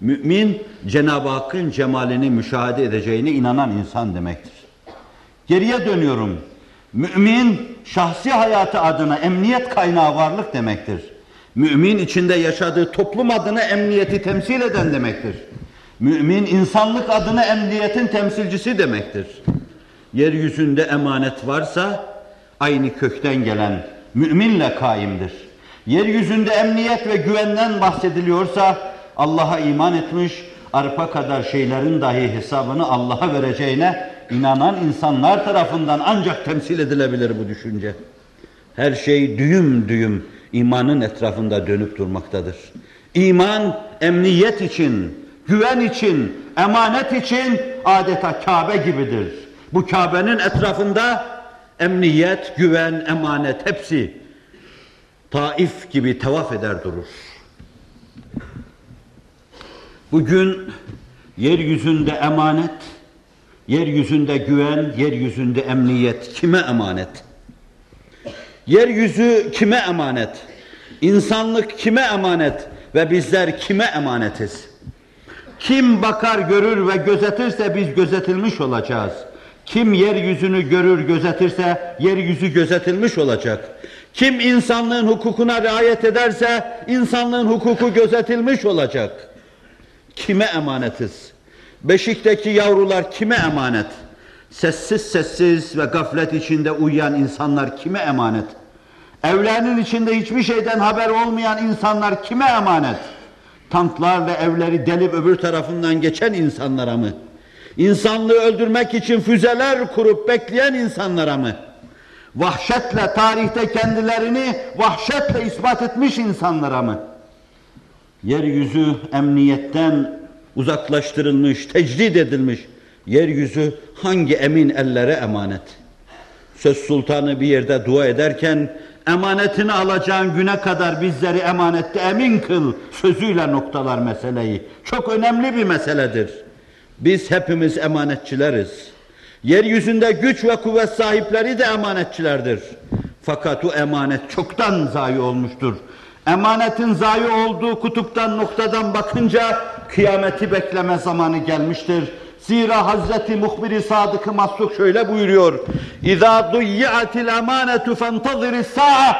mümin Cenab-ı Hakk'ın cemalini müşahede edeceğine inanan insan demektir. Geriye dönüyorum. Mümin şahsi hayatı adına emniyet kaynağı varlık demektir. Mümin içinde yaşadığı toplum adına emniyeti temsil eden demektir. Mümin insanlık adına emniyetin temsilcisi demektir. Yeryüzünde emanet varsa aynı kökten gelen müminle kaimdir. Yeryüzünde emniyet ve güvenden bahsediliyorsa Allah'a iman etmiş, arpa kadar şeylerin dahi hesabını Allah'a vereceğine inanan insanlar tarafından ancak temsil edilebilir bu düşünce. Her şey düğüm düğüm imanın etrafında dönüp durmaktadır. İman emniyet için, güven için, emanet için adeta Kabe gibidir. Bu Kabe'nin etrafında emniyet, güven, emanet hepsi Taif gibi tevaf eder durur. Bugün yeryüzünde emanet, yeryüzünde güven, yeryüzünde emniyet kime emanet? Yeryüzü kime emanet? İnsanlık kime emanet? Ve bizler kime emanetiz? Kim bakar görür ve gözetirse biz gözetilmiş olacağız. Kim yeryüzünü görür gözetirse yeryüzü gözetilmiş olacak. Kim insanlığın hukukuna riayet ederse insanlığın hukuku gözetilmiş olacak. Kime emanetiz? Beşikteki yavrular kime emanet? Sessiz sessiz ve gaflet içinde uyuyan insanlar kime emanet? Evlerinin içinde hiçbir şeyden haber olmayan insanlar kime emanet? Tanklarla evleri delip öbür tarafından geçen insanlara mı? İnsanlığı öldürmek için füzeler kurup bekleyen insanlara mı? Vahşetle tarihte kendilerini vahşetle ispat etmiş insanlara mı? Yeryüzü emniyetten uzaklaştırılmış, tecrid edilmiş. Yeryüzü hangi emin ellere emanet? Söz sultanı bir yerde dua ederken emanetini alacağın güne kadar bizleri emanette emin kıl sözüyle noktalar meseleyi. Çok önemli bir meseledir. Biz hepimiz emanetçileriz. Yeryüzünde güç ve kuvvet sahipleri de emanetçilerdir. Fakat o emanet çoktan zayi olmuştur. Emanetin zayi olduğu kutuptan noktadan bakınca kıyameti bekleme zamanı gelmiştir. Zira Hazreti Muhbir-i Sadık-ı Masuk şöyle buyuruyor. İza duyyi'atil emanetu fentazir sa'a.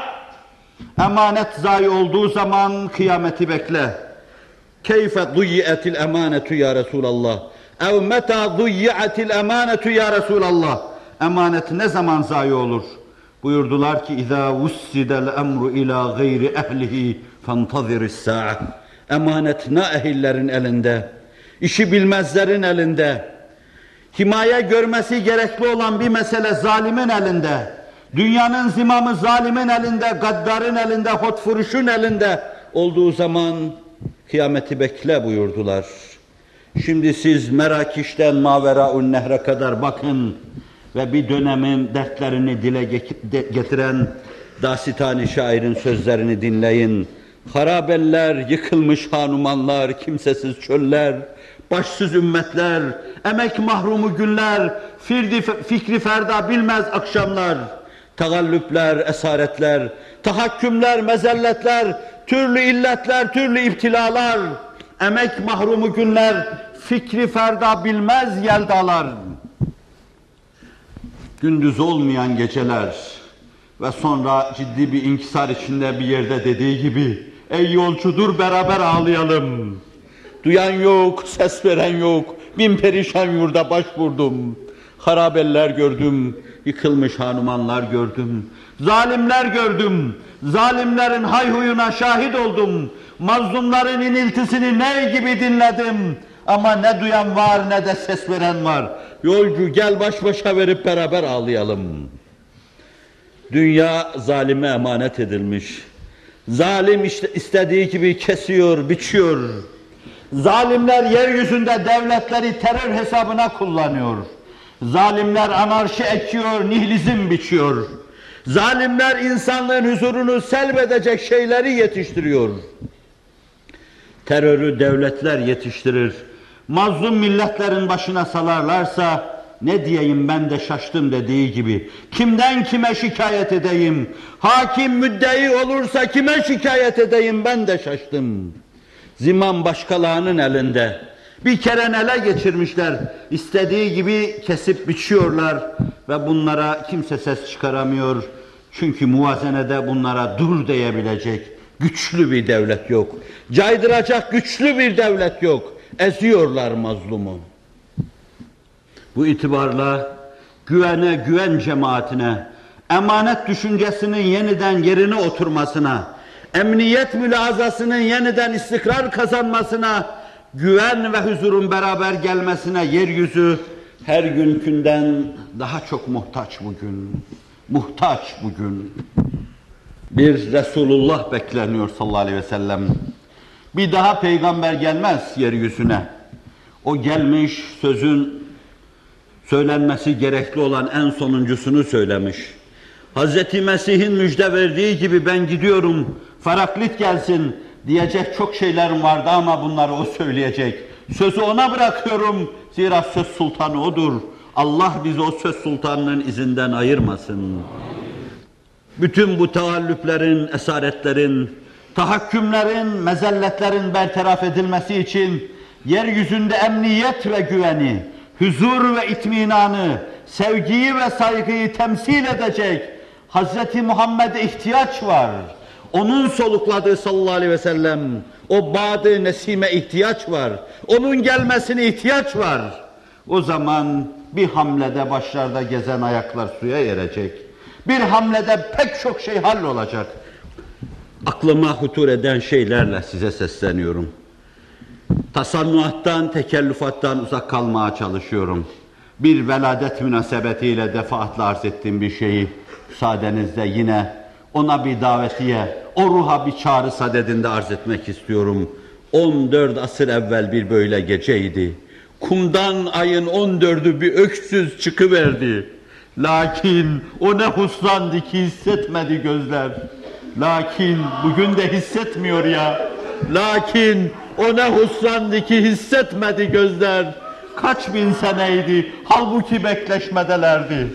Emanet zayi olduğu zaman kıyameti bekle. Keyfe duyyi'atil emanetu ya Resulallah. Ev meta duyyi'atil emanetu ya Resulallah. Emanet ne zaman zayi olur? Buyurdular ki İza vussidel emru ila gayri ehlihi fentazir sa'a. Emanet ne ehillerin elinde? İşi bilmezlerin elinde, himaye görmesi gerekli olan bir mesele zalimin elinde, dünyanın zimamı zalimin elinde, gaddarın elinde, hotfuruşun elinde olduğu zaman kıyameti bekle buyurdular. Şimdi siz Merakiş'ten Maveraun Nehre kadar bakın ve bir dönemin dertlerini dile getiren Dasitani şairin sözlerini dinleyin. Harabeller, yıkılmış hanumanlar, kimsesiz çöller, başsız ümmetler, emek mahrumu günler, firdi, fikri ferda bilmez akşamlar, tagallüpler, esaretler, tahakkümler, mezelletler, türlü illetler, türlü iptilalar, emek mahrumu günler, fikri ferda bilmez yeldalar. Gündüz olmayan geceler ve sonra ciddi bir inkisar içinde bir yerde dediği gibi ey yolcudur beraber ağlayalım. Duyan yok, ses veren yok. Bin perişan yurda başvurdum. Harabeller gördüm, yıkılmış hanumanlar gördüm. Zalimler gördüm, zalimlerin hayhuyuna şahit oldum. Mazlumların iniltisini ne gibi dinledim. Ama ne duyan var ne de ses veren var. Yolcu gel baş başa verip beraber ağlayalım. Dünya zalime emanet edilmiş. Zalim işte istediği gibi kesiyor, biçiyor. Zalimler yeryüzünde devletleri terör hesabına kullanıyor. Zalimler anarşi ekiyor, nihilizm biçiyor. Zalimler insanlığın huzurunu selbedecek şeyleri yetiştiriyor. Terörü devletler yetiştirir. Mazlum milletlerin başına salarlarsa ne diyeyim ben de şaştım dediği gibi. Kimden kime şikayet edeyim? Hakim müddei olursa kime şikayet edeyim ben de şaştım. Zimam başkalarının elinde. Bir kere ele geçirmişler. İstediği gibi kesip biçiyorlar ve bunlara kimse ses çıkaramıyor. Çünkü muvazenede bunlara dur diyebilecek güçlü bir devlet yok. Caydıracak güçlü bir devlet yok. Eziyorlar mazlumu. Bu itibarla güvene, güven cemaatine, emanet düşüncesinin yeniden yerine oturmasına, emniyet mülazasının yeniden istikrar kazanmasına, güven ve huzurun beraber gelmesine yeryüzü her günkünden daha çok muhtaç bugün. Muhtaç bugün. Bir Resulullah bekleniyor sallallahu aleyhi ve sellem. Bir daha peygamber gelmez yeryüzüne. O gelmiş sözün söylenmesi gerekli olan en sonuncusunu söylemiş. Hz. Mesih'in müjde verdiği gibi ben gidiyorum, Faraklit gelsin diyecek çok şeylerim vardı ama bunları o söyleyecek. Sözü ona bırakıyorum, zira söz sultanı odur. Allah bizi o söz sultanının izinden ayırmasın. Bütün bu taallüplerin, esaretlerin, tahakkümlerin, mezelletlerin bertaraf edilmesi için yeryüzünde emniyet ve güveni, huzur ve itminanı, sevgiyi ve saygıyı temsil edecek Hz. Muhammed'e ihtiyaç var. Onun solukladığı sallallahu aleyhi ve sellem, o badı nesime ihtiyaç var. Onun gelmesine ihtiyaç var. O zaman bir hamlede başlarda gezen ayaklar suya erecek. Bir hamlede pek çok şey hallolacak. Aklıma hutur eden şeylerle size sesleniyorum. Tasannuattan, tekellüfattan uzak kalmaya çalışıyorum. Bir veladet münasebetiyle defaatle arz ettiğim bir şeyi müsaadenizle yine ona bir davetiye, o ruha bir çağrı sadedinde arz etmek istiyorum. 14 asır evvel bir böyle geceydi. Kumdan ayın 14'ü bir öksüz çıkıverdi. Lakin o ne huslandı ki hissetmedi gözler. Lakin bugün de hissetmiyor ya. Lakin o ne huslandı ki hissetmedi gözler. Kaç bin seneydi, halbuki bekleşmedelerdi.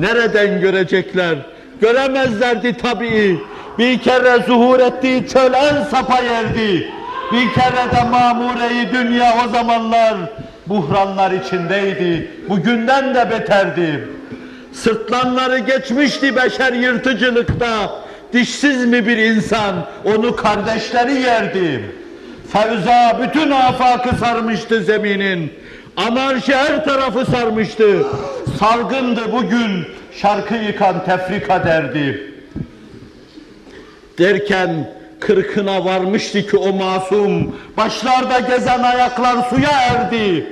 Nereden görecekler? Göremezlerdi tabii. Bir kere zuhur ettiği çöl en sapa yerdi. Bir kere de mamureyi dünya o zamanlar buhranlar içindeydi. Bugünden de beterdi. Sırtlanları geçmişti beşer yırtıcılıkta. Dişsiz mi bir insan? Onu kardeşleri yerdi. Fevza bütün afakı sarmıştı zeminin. Anarşi her tarafı sarmıştı. Salgındı bugün şarkı yıkan tefrika derdi. Derken kırkına varmıştı ki o masum, başlarda gezen ayaklar suya erdi.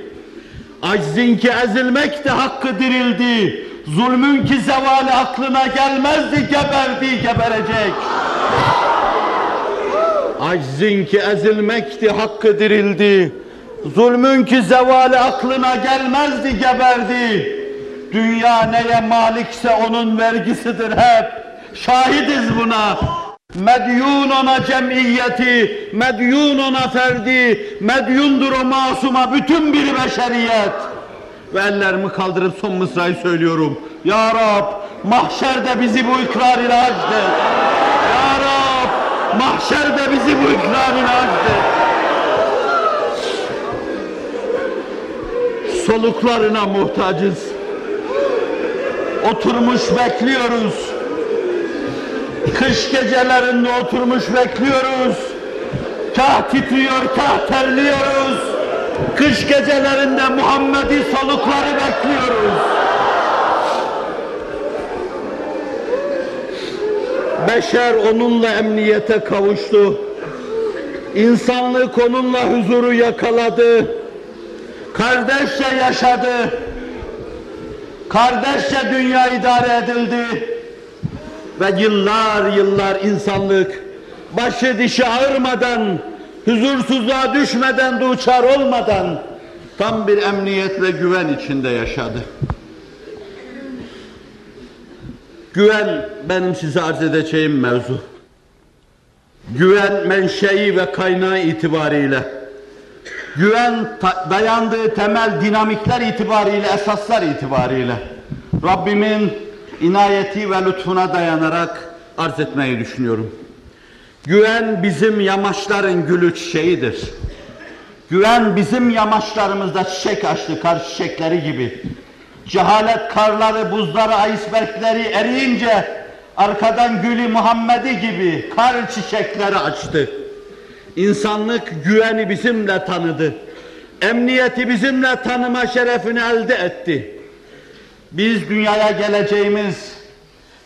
Aczin ki ezilmek de hakkı dirildi. Zulmün ki zevali aklına gelmezdi geberdi geberecek. Aczin ki ezilmekti hakkı dirildi. Zulmün ki zevali aklına gelmezdi geberdi. Dünya neye malikse onun vergisidir hep. Şahidiz buna. Medyun ona cemiyeti, medyun ona ferdi, medyundur o masuma bütün bir beşeriyet. Ve ellerimi kaldırıp son mısrayı söylüyorum. Ya Rab mahşerde bizi bu ikrar ile. Ya Rab mahşerde bizi bu ikrar ile. Soluklarına muhtacız. Oturmuş bekliyoruz. Kış gecelerinde oturmuş bekliyoruz. Kah titriyor, kah terliyoruz. Kış gecelerinde Muhammed'i solukları bekliyoruz. Beşer onunla emniyete kavuştu. İnsanlık onunla huzuru yakaladı. Kardeşçe yaşadı. Kardeşçe dünya idare edildi. Ve yıllar yıllar insanlık başı dişi ağırmadan, huzursuzluğa düşmeden, duçar olmadan tam bir emniyet ve güven içinde yaşadı. Güven benim size arz edeceğim mevzu. Güven menşei ve kaynağı itibariyle, güven dayandığı temel dinamikler itibariyle, esaslar itibariyle Rabbimin inayeti ve lütfuna dayanarak arz etmeyi düşünüyorum. Güven bizim yamaçların gülü çiçeğidir. Güven bizim yamaçlarımızda çiçek açtı, kar çiçekleri gibi. Cehalet karları, buzları, icebergleri eriyince arkadan gülü Muhammed'i gibi kar çiçekleri açtı. İnsanlık güveni bizimle tanıdı. Emniyeti bizimle tanıma şerefini elde etti. Biz dünyaya geleceğimiz,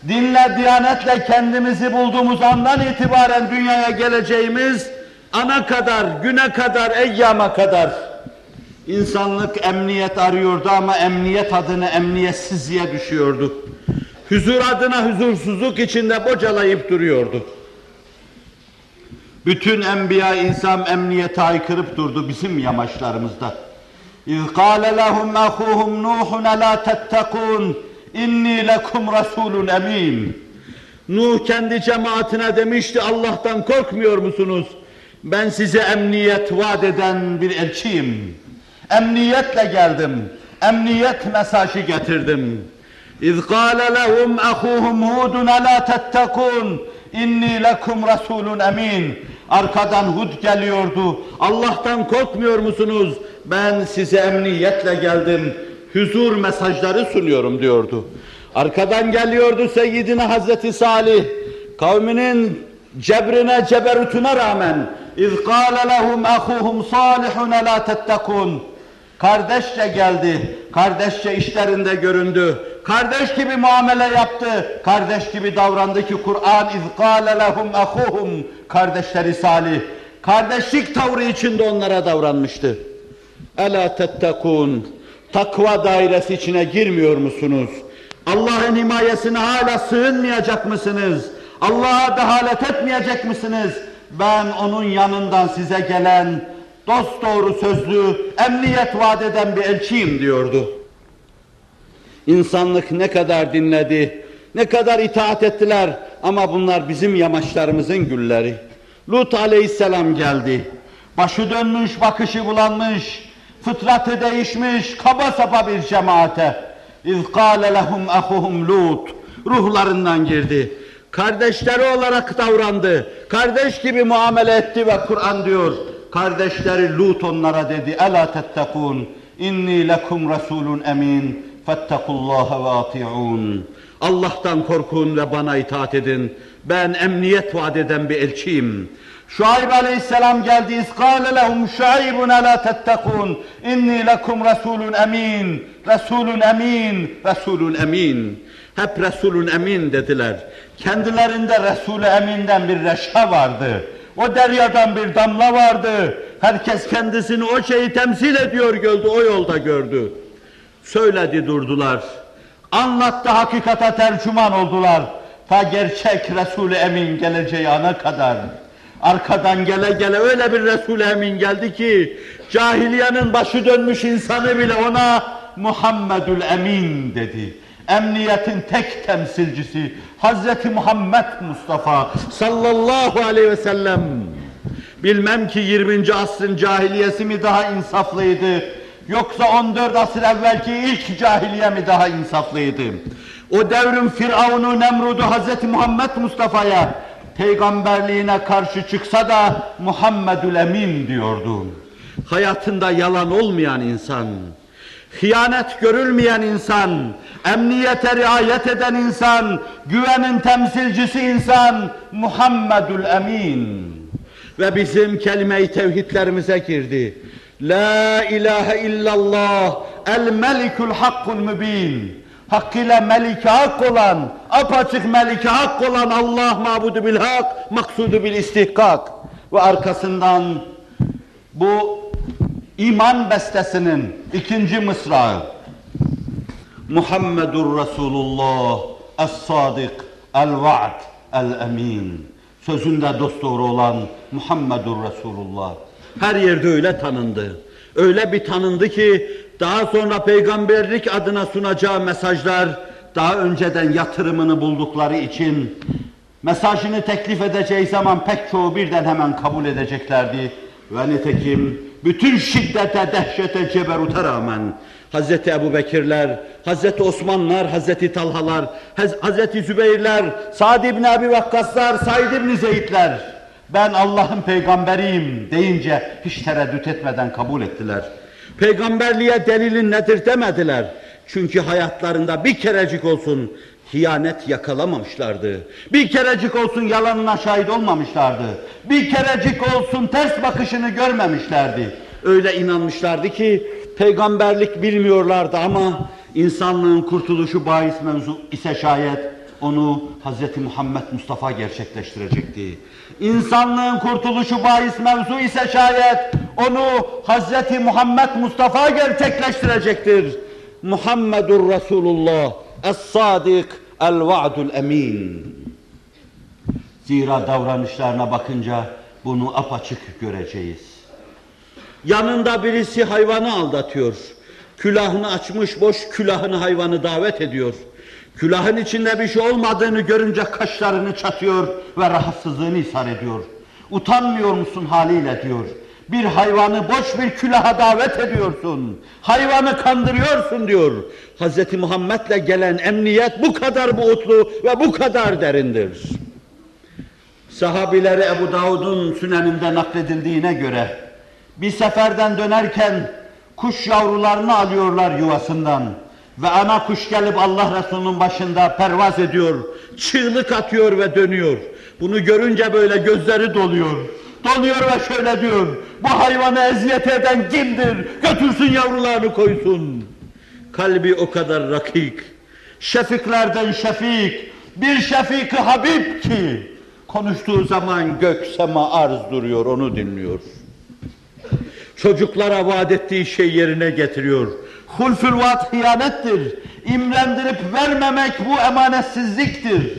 dinle, diyanetle kendimizi bulduğumuz andan itibaren dünyaya geleceğimiz ana kadar, güne kadar, eyyama kadar insanlık emniyet arıyordu ama emniyet adına emniyetsizliğe düşüyordu. Huzur adına huzursuzluk içinde bocalayıp duruyordu. Bütün enbiya insan emniyete aykırıp durdu bizim yamaçlarımızda. اِذْ قَالَ لَهُمْ اَخُوهُمْ نُوحٌ لَا تَتَّقُونَ اِنِّي لَكُمْ رَسُولٌ اَم۪ينَ Nuh kendi cemaatine demişti Allah'tan korkmuyor musunuz? Ben size emniyet vaat eden bir elçiyim. Emniyetle geldim. Emniyet mesajı getirdim. اِذْ قَالَ لَهُمْ اَخُوهُمْ هُودٌ لَا تَتَّقُونَ اِنِّي لَكُمْ رَسُولٌ اَم۪ينَ Arkadan Hud geliyordu. Allah'tan korkmuyor musunuz? Ben size emniyetle geldim. Huzur mesajları sunuyorum diyordu. Arkadan geliyordu Seyyidina Hazreti Salih. Kavminin cebrine, ceberutuna rağmen اِذْ قَالَ لَهُمْ اَخُوهُمْ صَالِحُنَ لَا تَتَّقُونَ Kardeşçe geldi, kardeşçe işlerinde göründü, kardeş gibi muamele yaptı, kardeş gibi davrandı ki Kur'an اِذْ قَالَ لَهُمْ اَخُوهُمْ Kardeşleri Salih, kardeşlik tavrı içinde onlara davranmıştı. Ela tettekun. Takva dairesi içine girmiyor musunuz? Allah'ın himayesine hala sığınmayacak mısınız? Allah'a dehalet etmeyecek misiniz? Ben onun yanından size gelen dost doğru sözlü, emniyet vaat eden bir elçiyim diyordu. İnsanlık ne kadar dinledi, ne kadar itaat ettiler ama bunlar bizim yamaçlarımızın gülleri. Lut aleyhisselam geldi. Başı dönmüş, bakışı bulanmış, fıtratı değişmiş, kaba sapa bir cemaate. اِذْ قَالَ لَهُمْ اَخُهُمْ Lut ruhlarından girdi. Kardeşleri olarak davrandı. Kardeş gibi muamele etti ve Kur'an diyor. Kardeşleri Lut onlara dedi. Ela tettekun. İnni lekum rasulun emin. Fettekullaha ve ati'un. Allah'tan korkun ve bana itaat edin. Ben emniyet vaat eden bir elçiyim. Şuayb aleyhisselam geldi. İskâle lehum şuaybun la tettekûn. İnni lekum rasulun emin. Resulun emin. Resulun emin. Hep Resulun emin dediler. Kendilerinde Resul-i Emin'den bir reşha vardı. O deryadan bir damla vardı. Herkes kendisini o şeyi temsil ediyor gördü, o yolda gördü. Söyledi durdular. Anlattı hakikate tercüman oldular. Ta gerçek Resul-i Emin geleceği ana kadar. Arkadan gele gele öyle bir Resul-i Emin geldi ki cahiliyenin başı dönmüş insanı bile ona Muhammedül Emin dedi. Emniyetin tek temsilcisi Hazreti Muhammed Mustafa sallallahu aleyhi ve sellem. Bilmem ki 20. asrın cahiliyesi mi daha insaflıydı yoksa 14 asır evvelki ilk cahiliye mi daha insaflıydı? O devrin Firavun'u Nemrud'u Hazreti Muhammed Mustafa'ya peygamberliğine karşı çıksa da Muhammedül Emin diyordu. Hayatında yalan olmayan insan, hıyanet görülmeyen insan, emniyete riayet eden insan, güvenin temsilcisi insan Muhammedül Emin. Ve bizim kelime-i tevhidlerimize girdi. La ilahe illallah el melikul hakkul mübin. Hakkıyla melike hak olan, apaçık melike hak olan Allah mabudu bil hak, maksudu bil istihkak. Ve arkasından bu iman bestesinin ikinci mısrağı. Muhammedur Resulullah es-sadık el-va'd el-emin. Sözünde dosdoğru olan Muhammedur Resulullah. Her yerde öyle tanındı. Öyle bir tanındı ki daha sonra peygamberlik adına sunacağı mesajlar daha önceden yatırımını buldukları için mesajını teklif edeceği zaman pek çoğu birden hemen kabul edeceklerdi. Ve nitekim bütün şiddete, dehşete, ceberuta rağmen Hazreti Ebu Bekirler, Hazreti Osmanlar, Hazreti Talhalar, Hazreti Zübeyirler, Sa'd ibn Abi Vakkaslar, Said ibn Zeydler ben Allah'ın peygamberiyim deyince hiç tereddüt etmeden kabul ettiler. Peygamberliğe delilin nedir demediler. Çünkü hayatlarında bir kerecik olsun hiyanet yakalamamışlardı. Bir kerecik olsun yalanına şahit olmamışlardı. Bir kerecik olsun ters bakışını görmemişlerdi. Öyle inanmışlardı ki peygamberlik bilmiyorlardı ama insanlığın kurtuluşu bahis mevzu ise şayet onu Hz. Muhammed Mustafa gerçekleştirecekti. İnsanlığın kurtuluşu bahis mevzu ise şayet onu Hz. Muhammed Mustafa gerçekleştirecektir. Muhammedur Resulullah Es-Sadık El-Va'dul Emin. Zira davranışlarına bakınca bunu apaçık göreceğiz. Yanında birisi hayvanı aldatıyor. Külahını açmış boş külahını hayvanı davet ediyor. Külahın içinde bir şey olmadığını görünce kaşlarını çatıyor ve rahatsızlığını ishar ediyor. Utanmıyor musun haliyle diyor. Bir hayvanı boş bir külaha davet ediyorsun. Hayvanı kandırıyorsun diyor. Hz. Muhammed'le gelen emniyet bu kadar buğutlu ve bu kadar derindir. Sahabileri Ebu Davud'un süneninde nakledildiğine göre bir seferden dönerken kuş yavrularını alıyorlar yuvasından ve ana kuş gelip Allah Resulü'nün başında pervaz ediyor, çığlık atıyor ve dönüyor. Bunu görünce böyle gözleri doluyor. Doluyor ve şöyle diyor, bu hayvanı eziyet eden kimdir? Götürsün yavrularını koysun. Kalbi o kadar rakik, şefiklerden şefik, bir şefik Habib ki, konuştuğu zaman gök, sema, arz duruyor, onu dinliyor. Çocuklara vaat ettiği şey yerine getiriyor. Hulfül vaat hıyanettir. İmrendirip vermemek bu emanetsizliktir.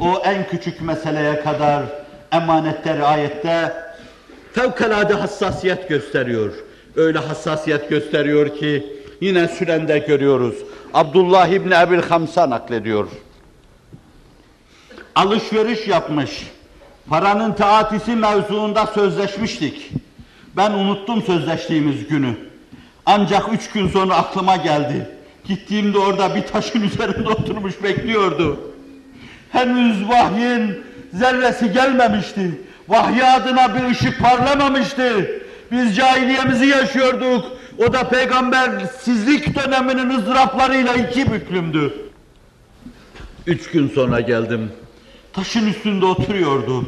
O en küçük meseleye kadar emanetleri ayette fevkalade hassasiyet gösteriyor. Öyle hassasiyet gösteriyor ki yine sürende görüyoruz. Abdullah İbni Ebil Hamsa naklediyor. Alışveriş yapmış. Paranın taatisi mevzuunda sözleşmiştik. Ben unuttum sözleştiğimiz günü. Ancak üç gün sonra aklıma geldi. Gittiğimde orada bir taşın *laughs* üzerinde oturmuş bekliyordu. Henüz vahyin zerresi gelmemişti. Vahiy adına bir ışık parlamamıştı. Biz cahiliyemizi yaşıyorduk. O da peygambersizlik döneminin ızdıraplarıyla iki büklümdü. Üç gün sonra geldim. Taşın üstünde oturuyordu.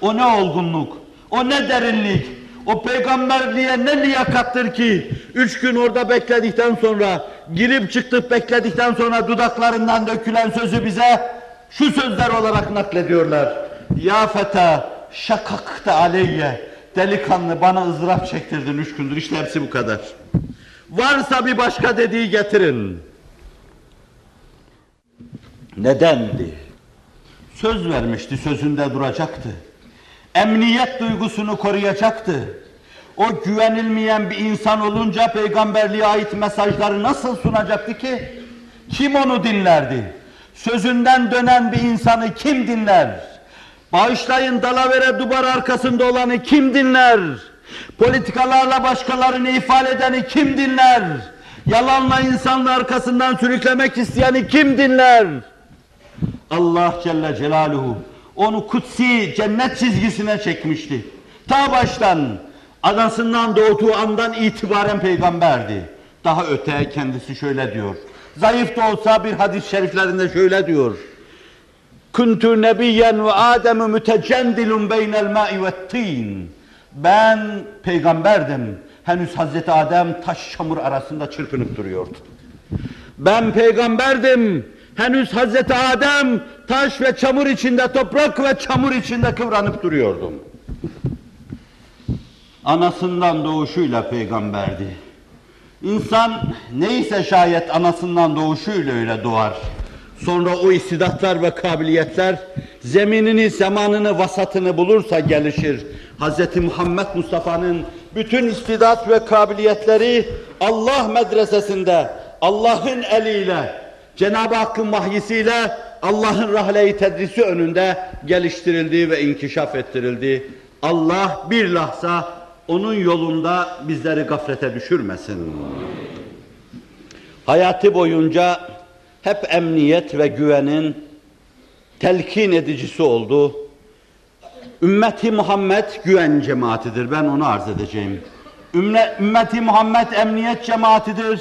O ne olgunluk, o ne derinlik, o peygamberliğe ne liyakattır ki üç gün orada bekledikten sonra girip çıktık bekledikten sonra dudaklarından dökülen sözü bize şu sözler olarak naklediyorlar. Ya feta şakakta aleyye delikanlı bana ızdırap çektirdin üç gündür işte hepsi bu kadar. Varsa bir başka dediği getirin. Nedendi? Söz vermişti, sözünde duracaktı. Emniyet duygusunu koruyacaktı. O güvenilmeyen bir insan olunca peygamberliğe ait mesajları nasıl sunacaktı ki? Kim onu dinlerdi? Sözünden dönen bir insanı kim dinler? Bağışlayın dalavere duvar arkasında olanı kim dinler? Politikalarla başkalarını ifade edeni kim dinler? Yalanla insanla arkasından sürüklemek isteyeni kim dinler? Allah Celle Celaluhu onu kutsi cennet çizgisine çekmişti. Ta baştan anasından doğduğu andan itibaren peygamberdi. Daha öte kendisi şöyle diyor. Zayıf da olsa bir hadis-i şeriflerinde şöyle diyor. Kuntu nebiyyen ve Adem'ü mütecendilun beynel ma'i ve tin. Ben peygamberdim. Henüz Hazreti Adem taş çamur arasında çırpınıp duruyordu. Ben peygamberdim. Henüz Hazreti Adem taş ve çamur içinde, toprak ve çamur içinde kıvranıp duruyordum. Anasından doğuşuyla peygamberdi. İnsan neyse şayet anasından doğuşuyla öyle doğar. Sonra o istidatlar ve kabiliyetler zeminini, zamanını, vasatını bulursa gelişir. Hz. Muhammed Mustafa'nın bütün istidat ve kabiliyetleri Allah medresesinde, Allah'ın eliyle, Cenab-ı Hakk'ın vahyisiyle Allah'ın rahle-i tedrisi önünde geliştirildi ve inkişaf ettirildi. Allah bir lahza onun yolunda bizleri gaflete düşürmesin. Hayatı boyunca hep emniyet ve güvenin telkin edicisi oldu. Ümmeti Muhammed güven cemaatidir. Ben onu arz edeceğim. Ümmet, ümmeti Muhammed emniyet cemaatidir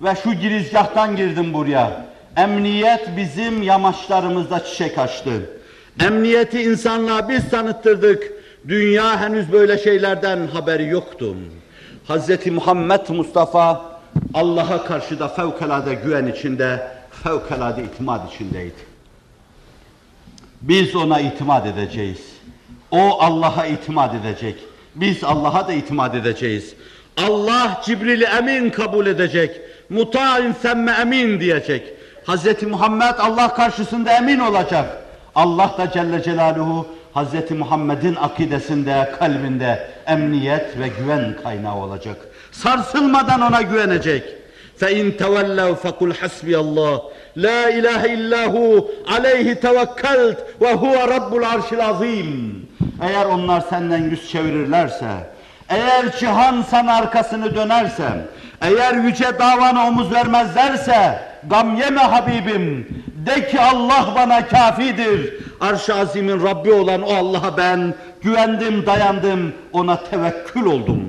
ve şu girizgahtan girdim buraya. Emniyet bizim yamaçlarımızda çiçek açtı. Emniyeti insanlığa biz tanıttırdık. Dünya henüz böyle şeylerden haberi yoktu. Hz. Muhammed Mustafa Allah'a karşı da fevkalade güven içinde, fevkalade itimat içindeydi. Biz ona itimat edeceğiz. O Allah'a itimat edecek. Biz Allah'a da itimat edeceğiz. Allah Cibril'i emin kabul edecek. Muta'in semme emin diyecek. Hz. Muhammed Allah karşısında emin olacak. Allah da Celle Celaluhu Hz. Muhammed'in akidesinde, kalbinde emniyet ve güven kaynağı olacak. Sarsılmadan ona güvenecek. فَاِنْ تَوَلَّوْا فَقُلْ حَسْبِيَ اللّٰهِ لَا اِلَٰهِ اِلَّا هُ عَلَيْهِ تَوَكَّلْتْ وَهُوَ رَبُّ الْعَرْشِ الْعَظِيمِ Eğer onlar senden yüz çevirirlerse, eğer cihan sana arkasını dönerse, eğer yüce davana omuz vermezlerse, gam yeme Habibim, De ki Allah bana kafidir. Arş-ı azimin Rabbi olan o Allah'a ben güvendim, dayandım, ona tevekkül oldum.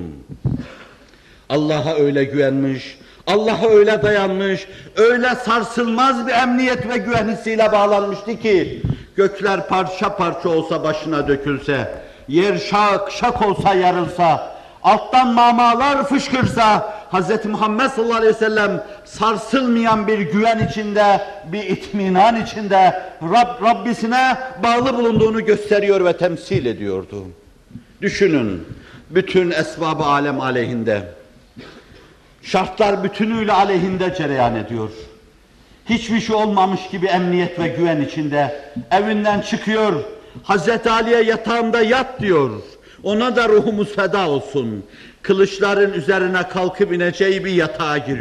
Allah'a öyle güvenmiş, Allah'a öyle dayanmış, öyle sarsılmaz bir emniyet ve güven bağlanmıştı ki, gökler parça parça olsa başına dökülse, yer şak şak olsa yarılsa, alttan mamalar fışkırsa, Hz. Muhammed sallallahu aleyhi ve sellem sarsılmayan bir güven içinde, bir itminan içinde Rab, Rabbisine bağlı bulunduğunu gösteriyor ve temsil ediyordu. Düşünün, bütün esbab-ı alem aleyhinde, Şartlar bütünüyle aleyhinde cereyan ediyor. Hiçbir şey olmamış gibi emniyet ve güven içinde evinden çıkıyor. Hazreti Ali'ye yatağında yat diyor. Ona da ruhumuz feda olsun. Kılıçların üzerine kalkıp ineceği bir yatağa giriyor.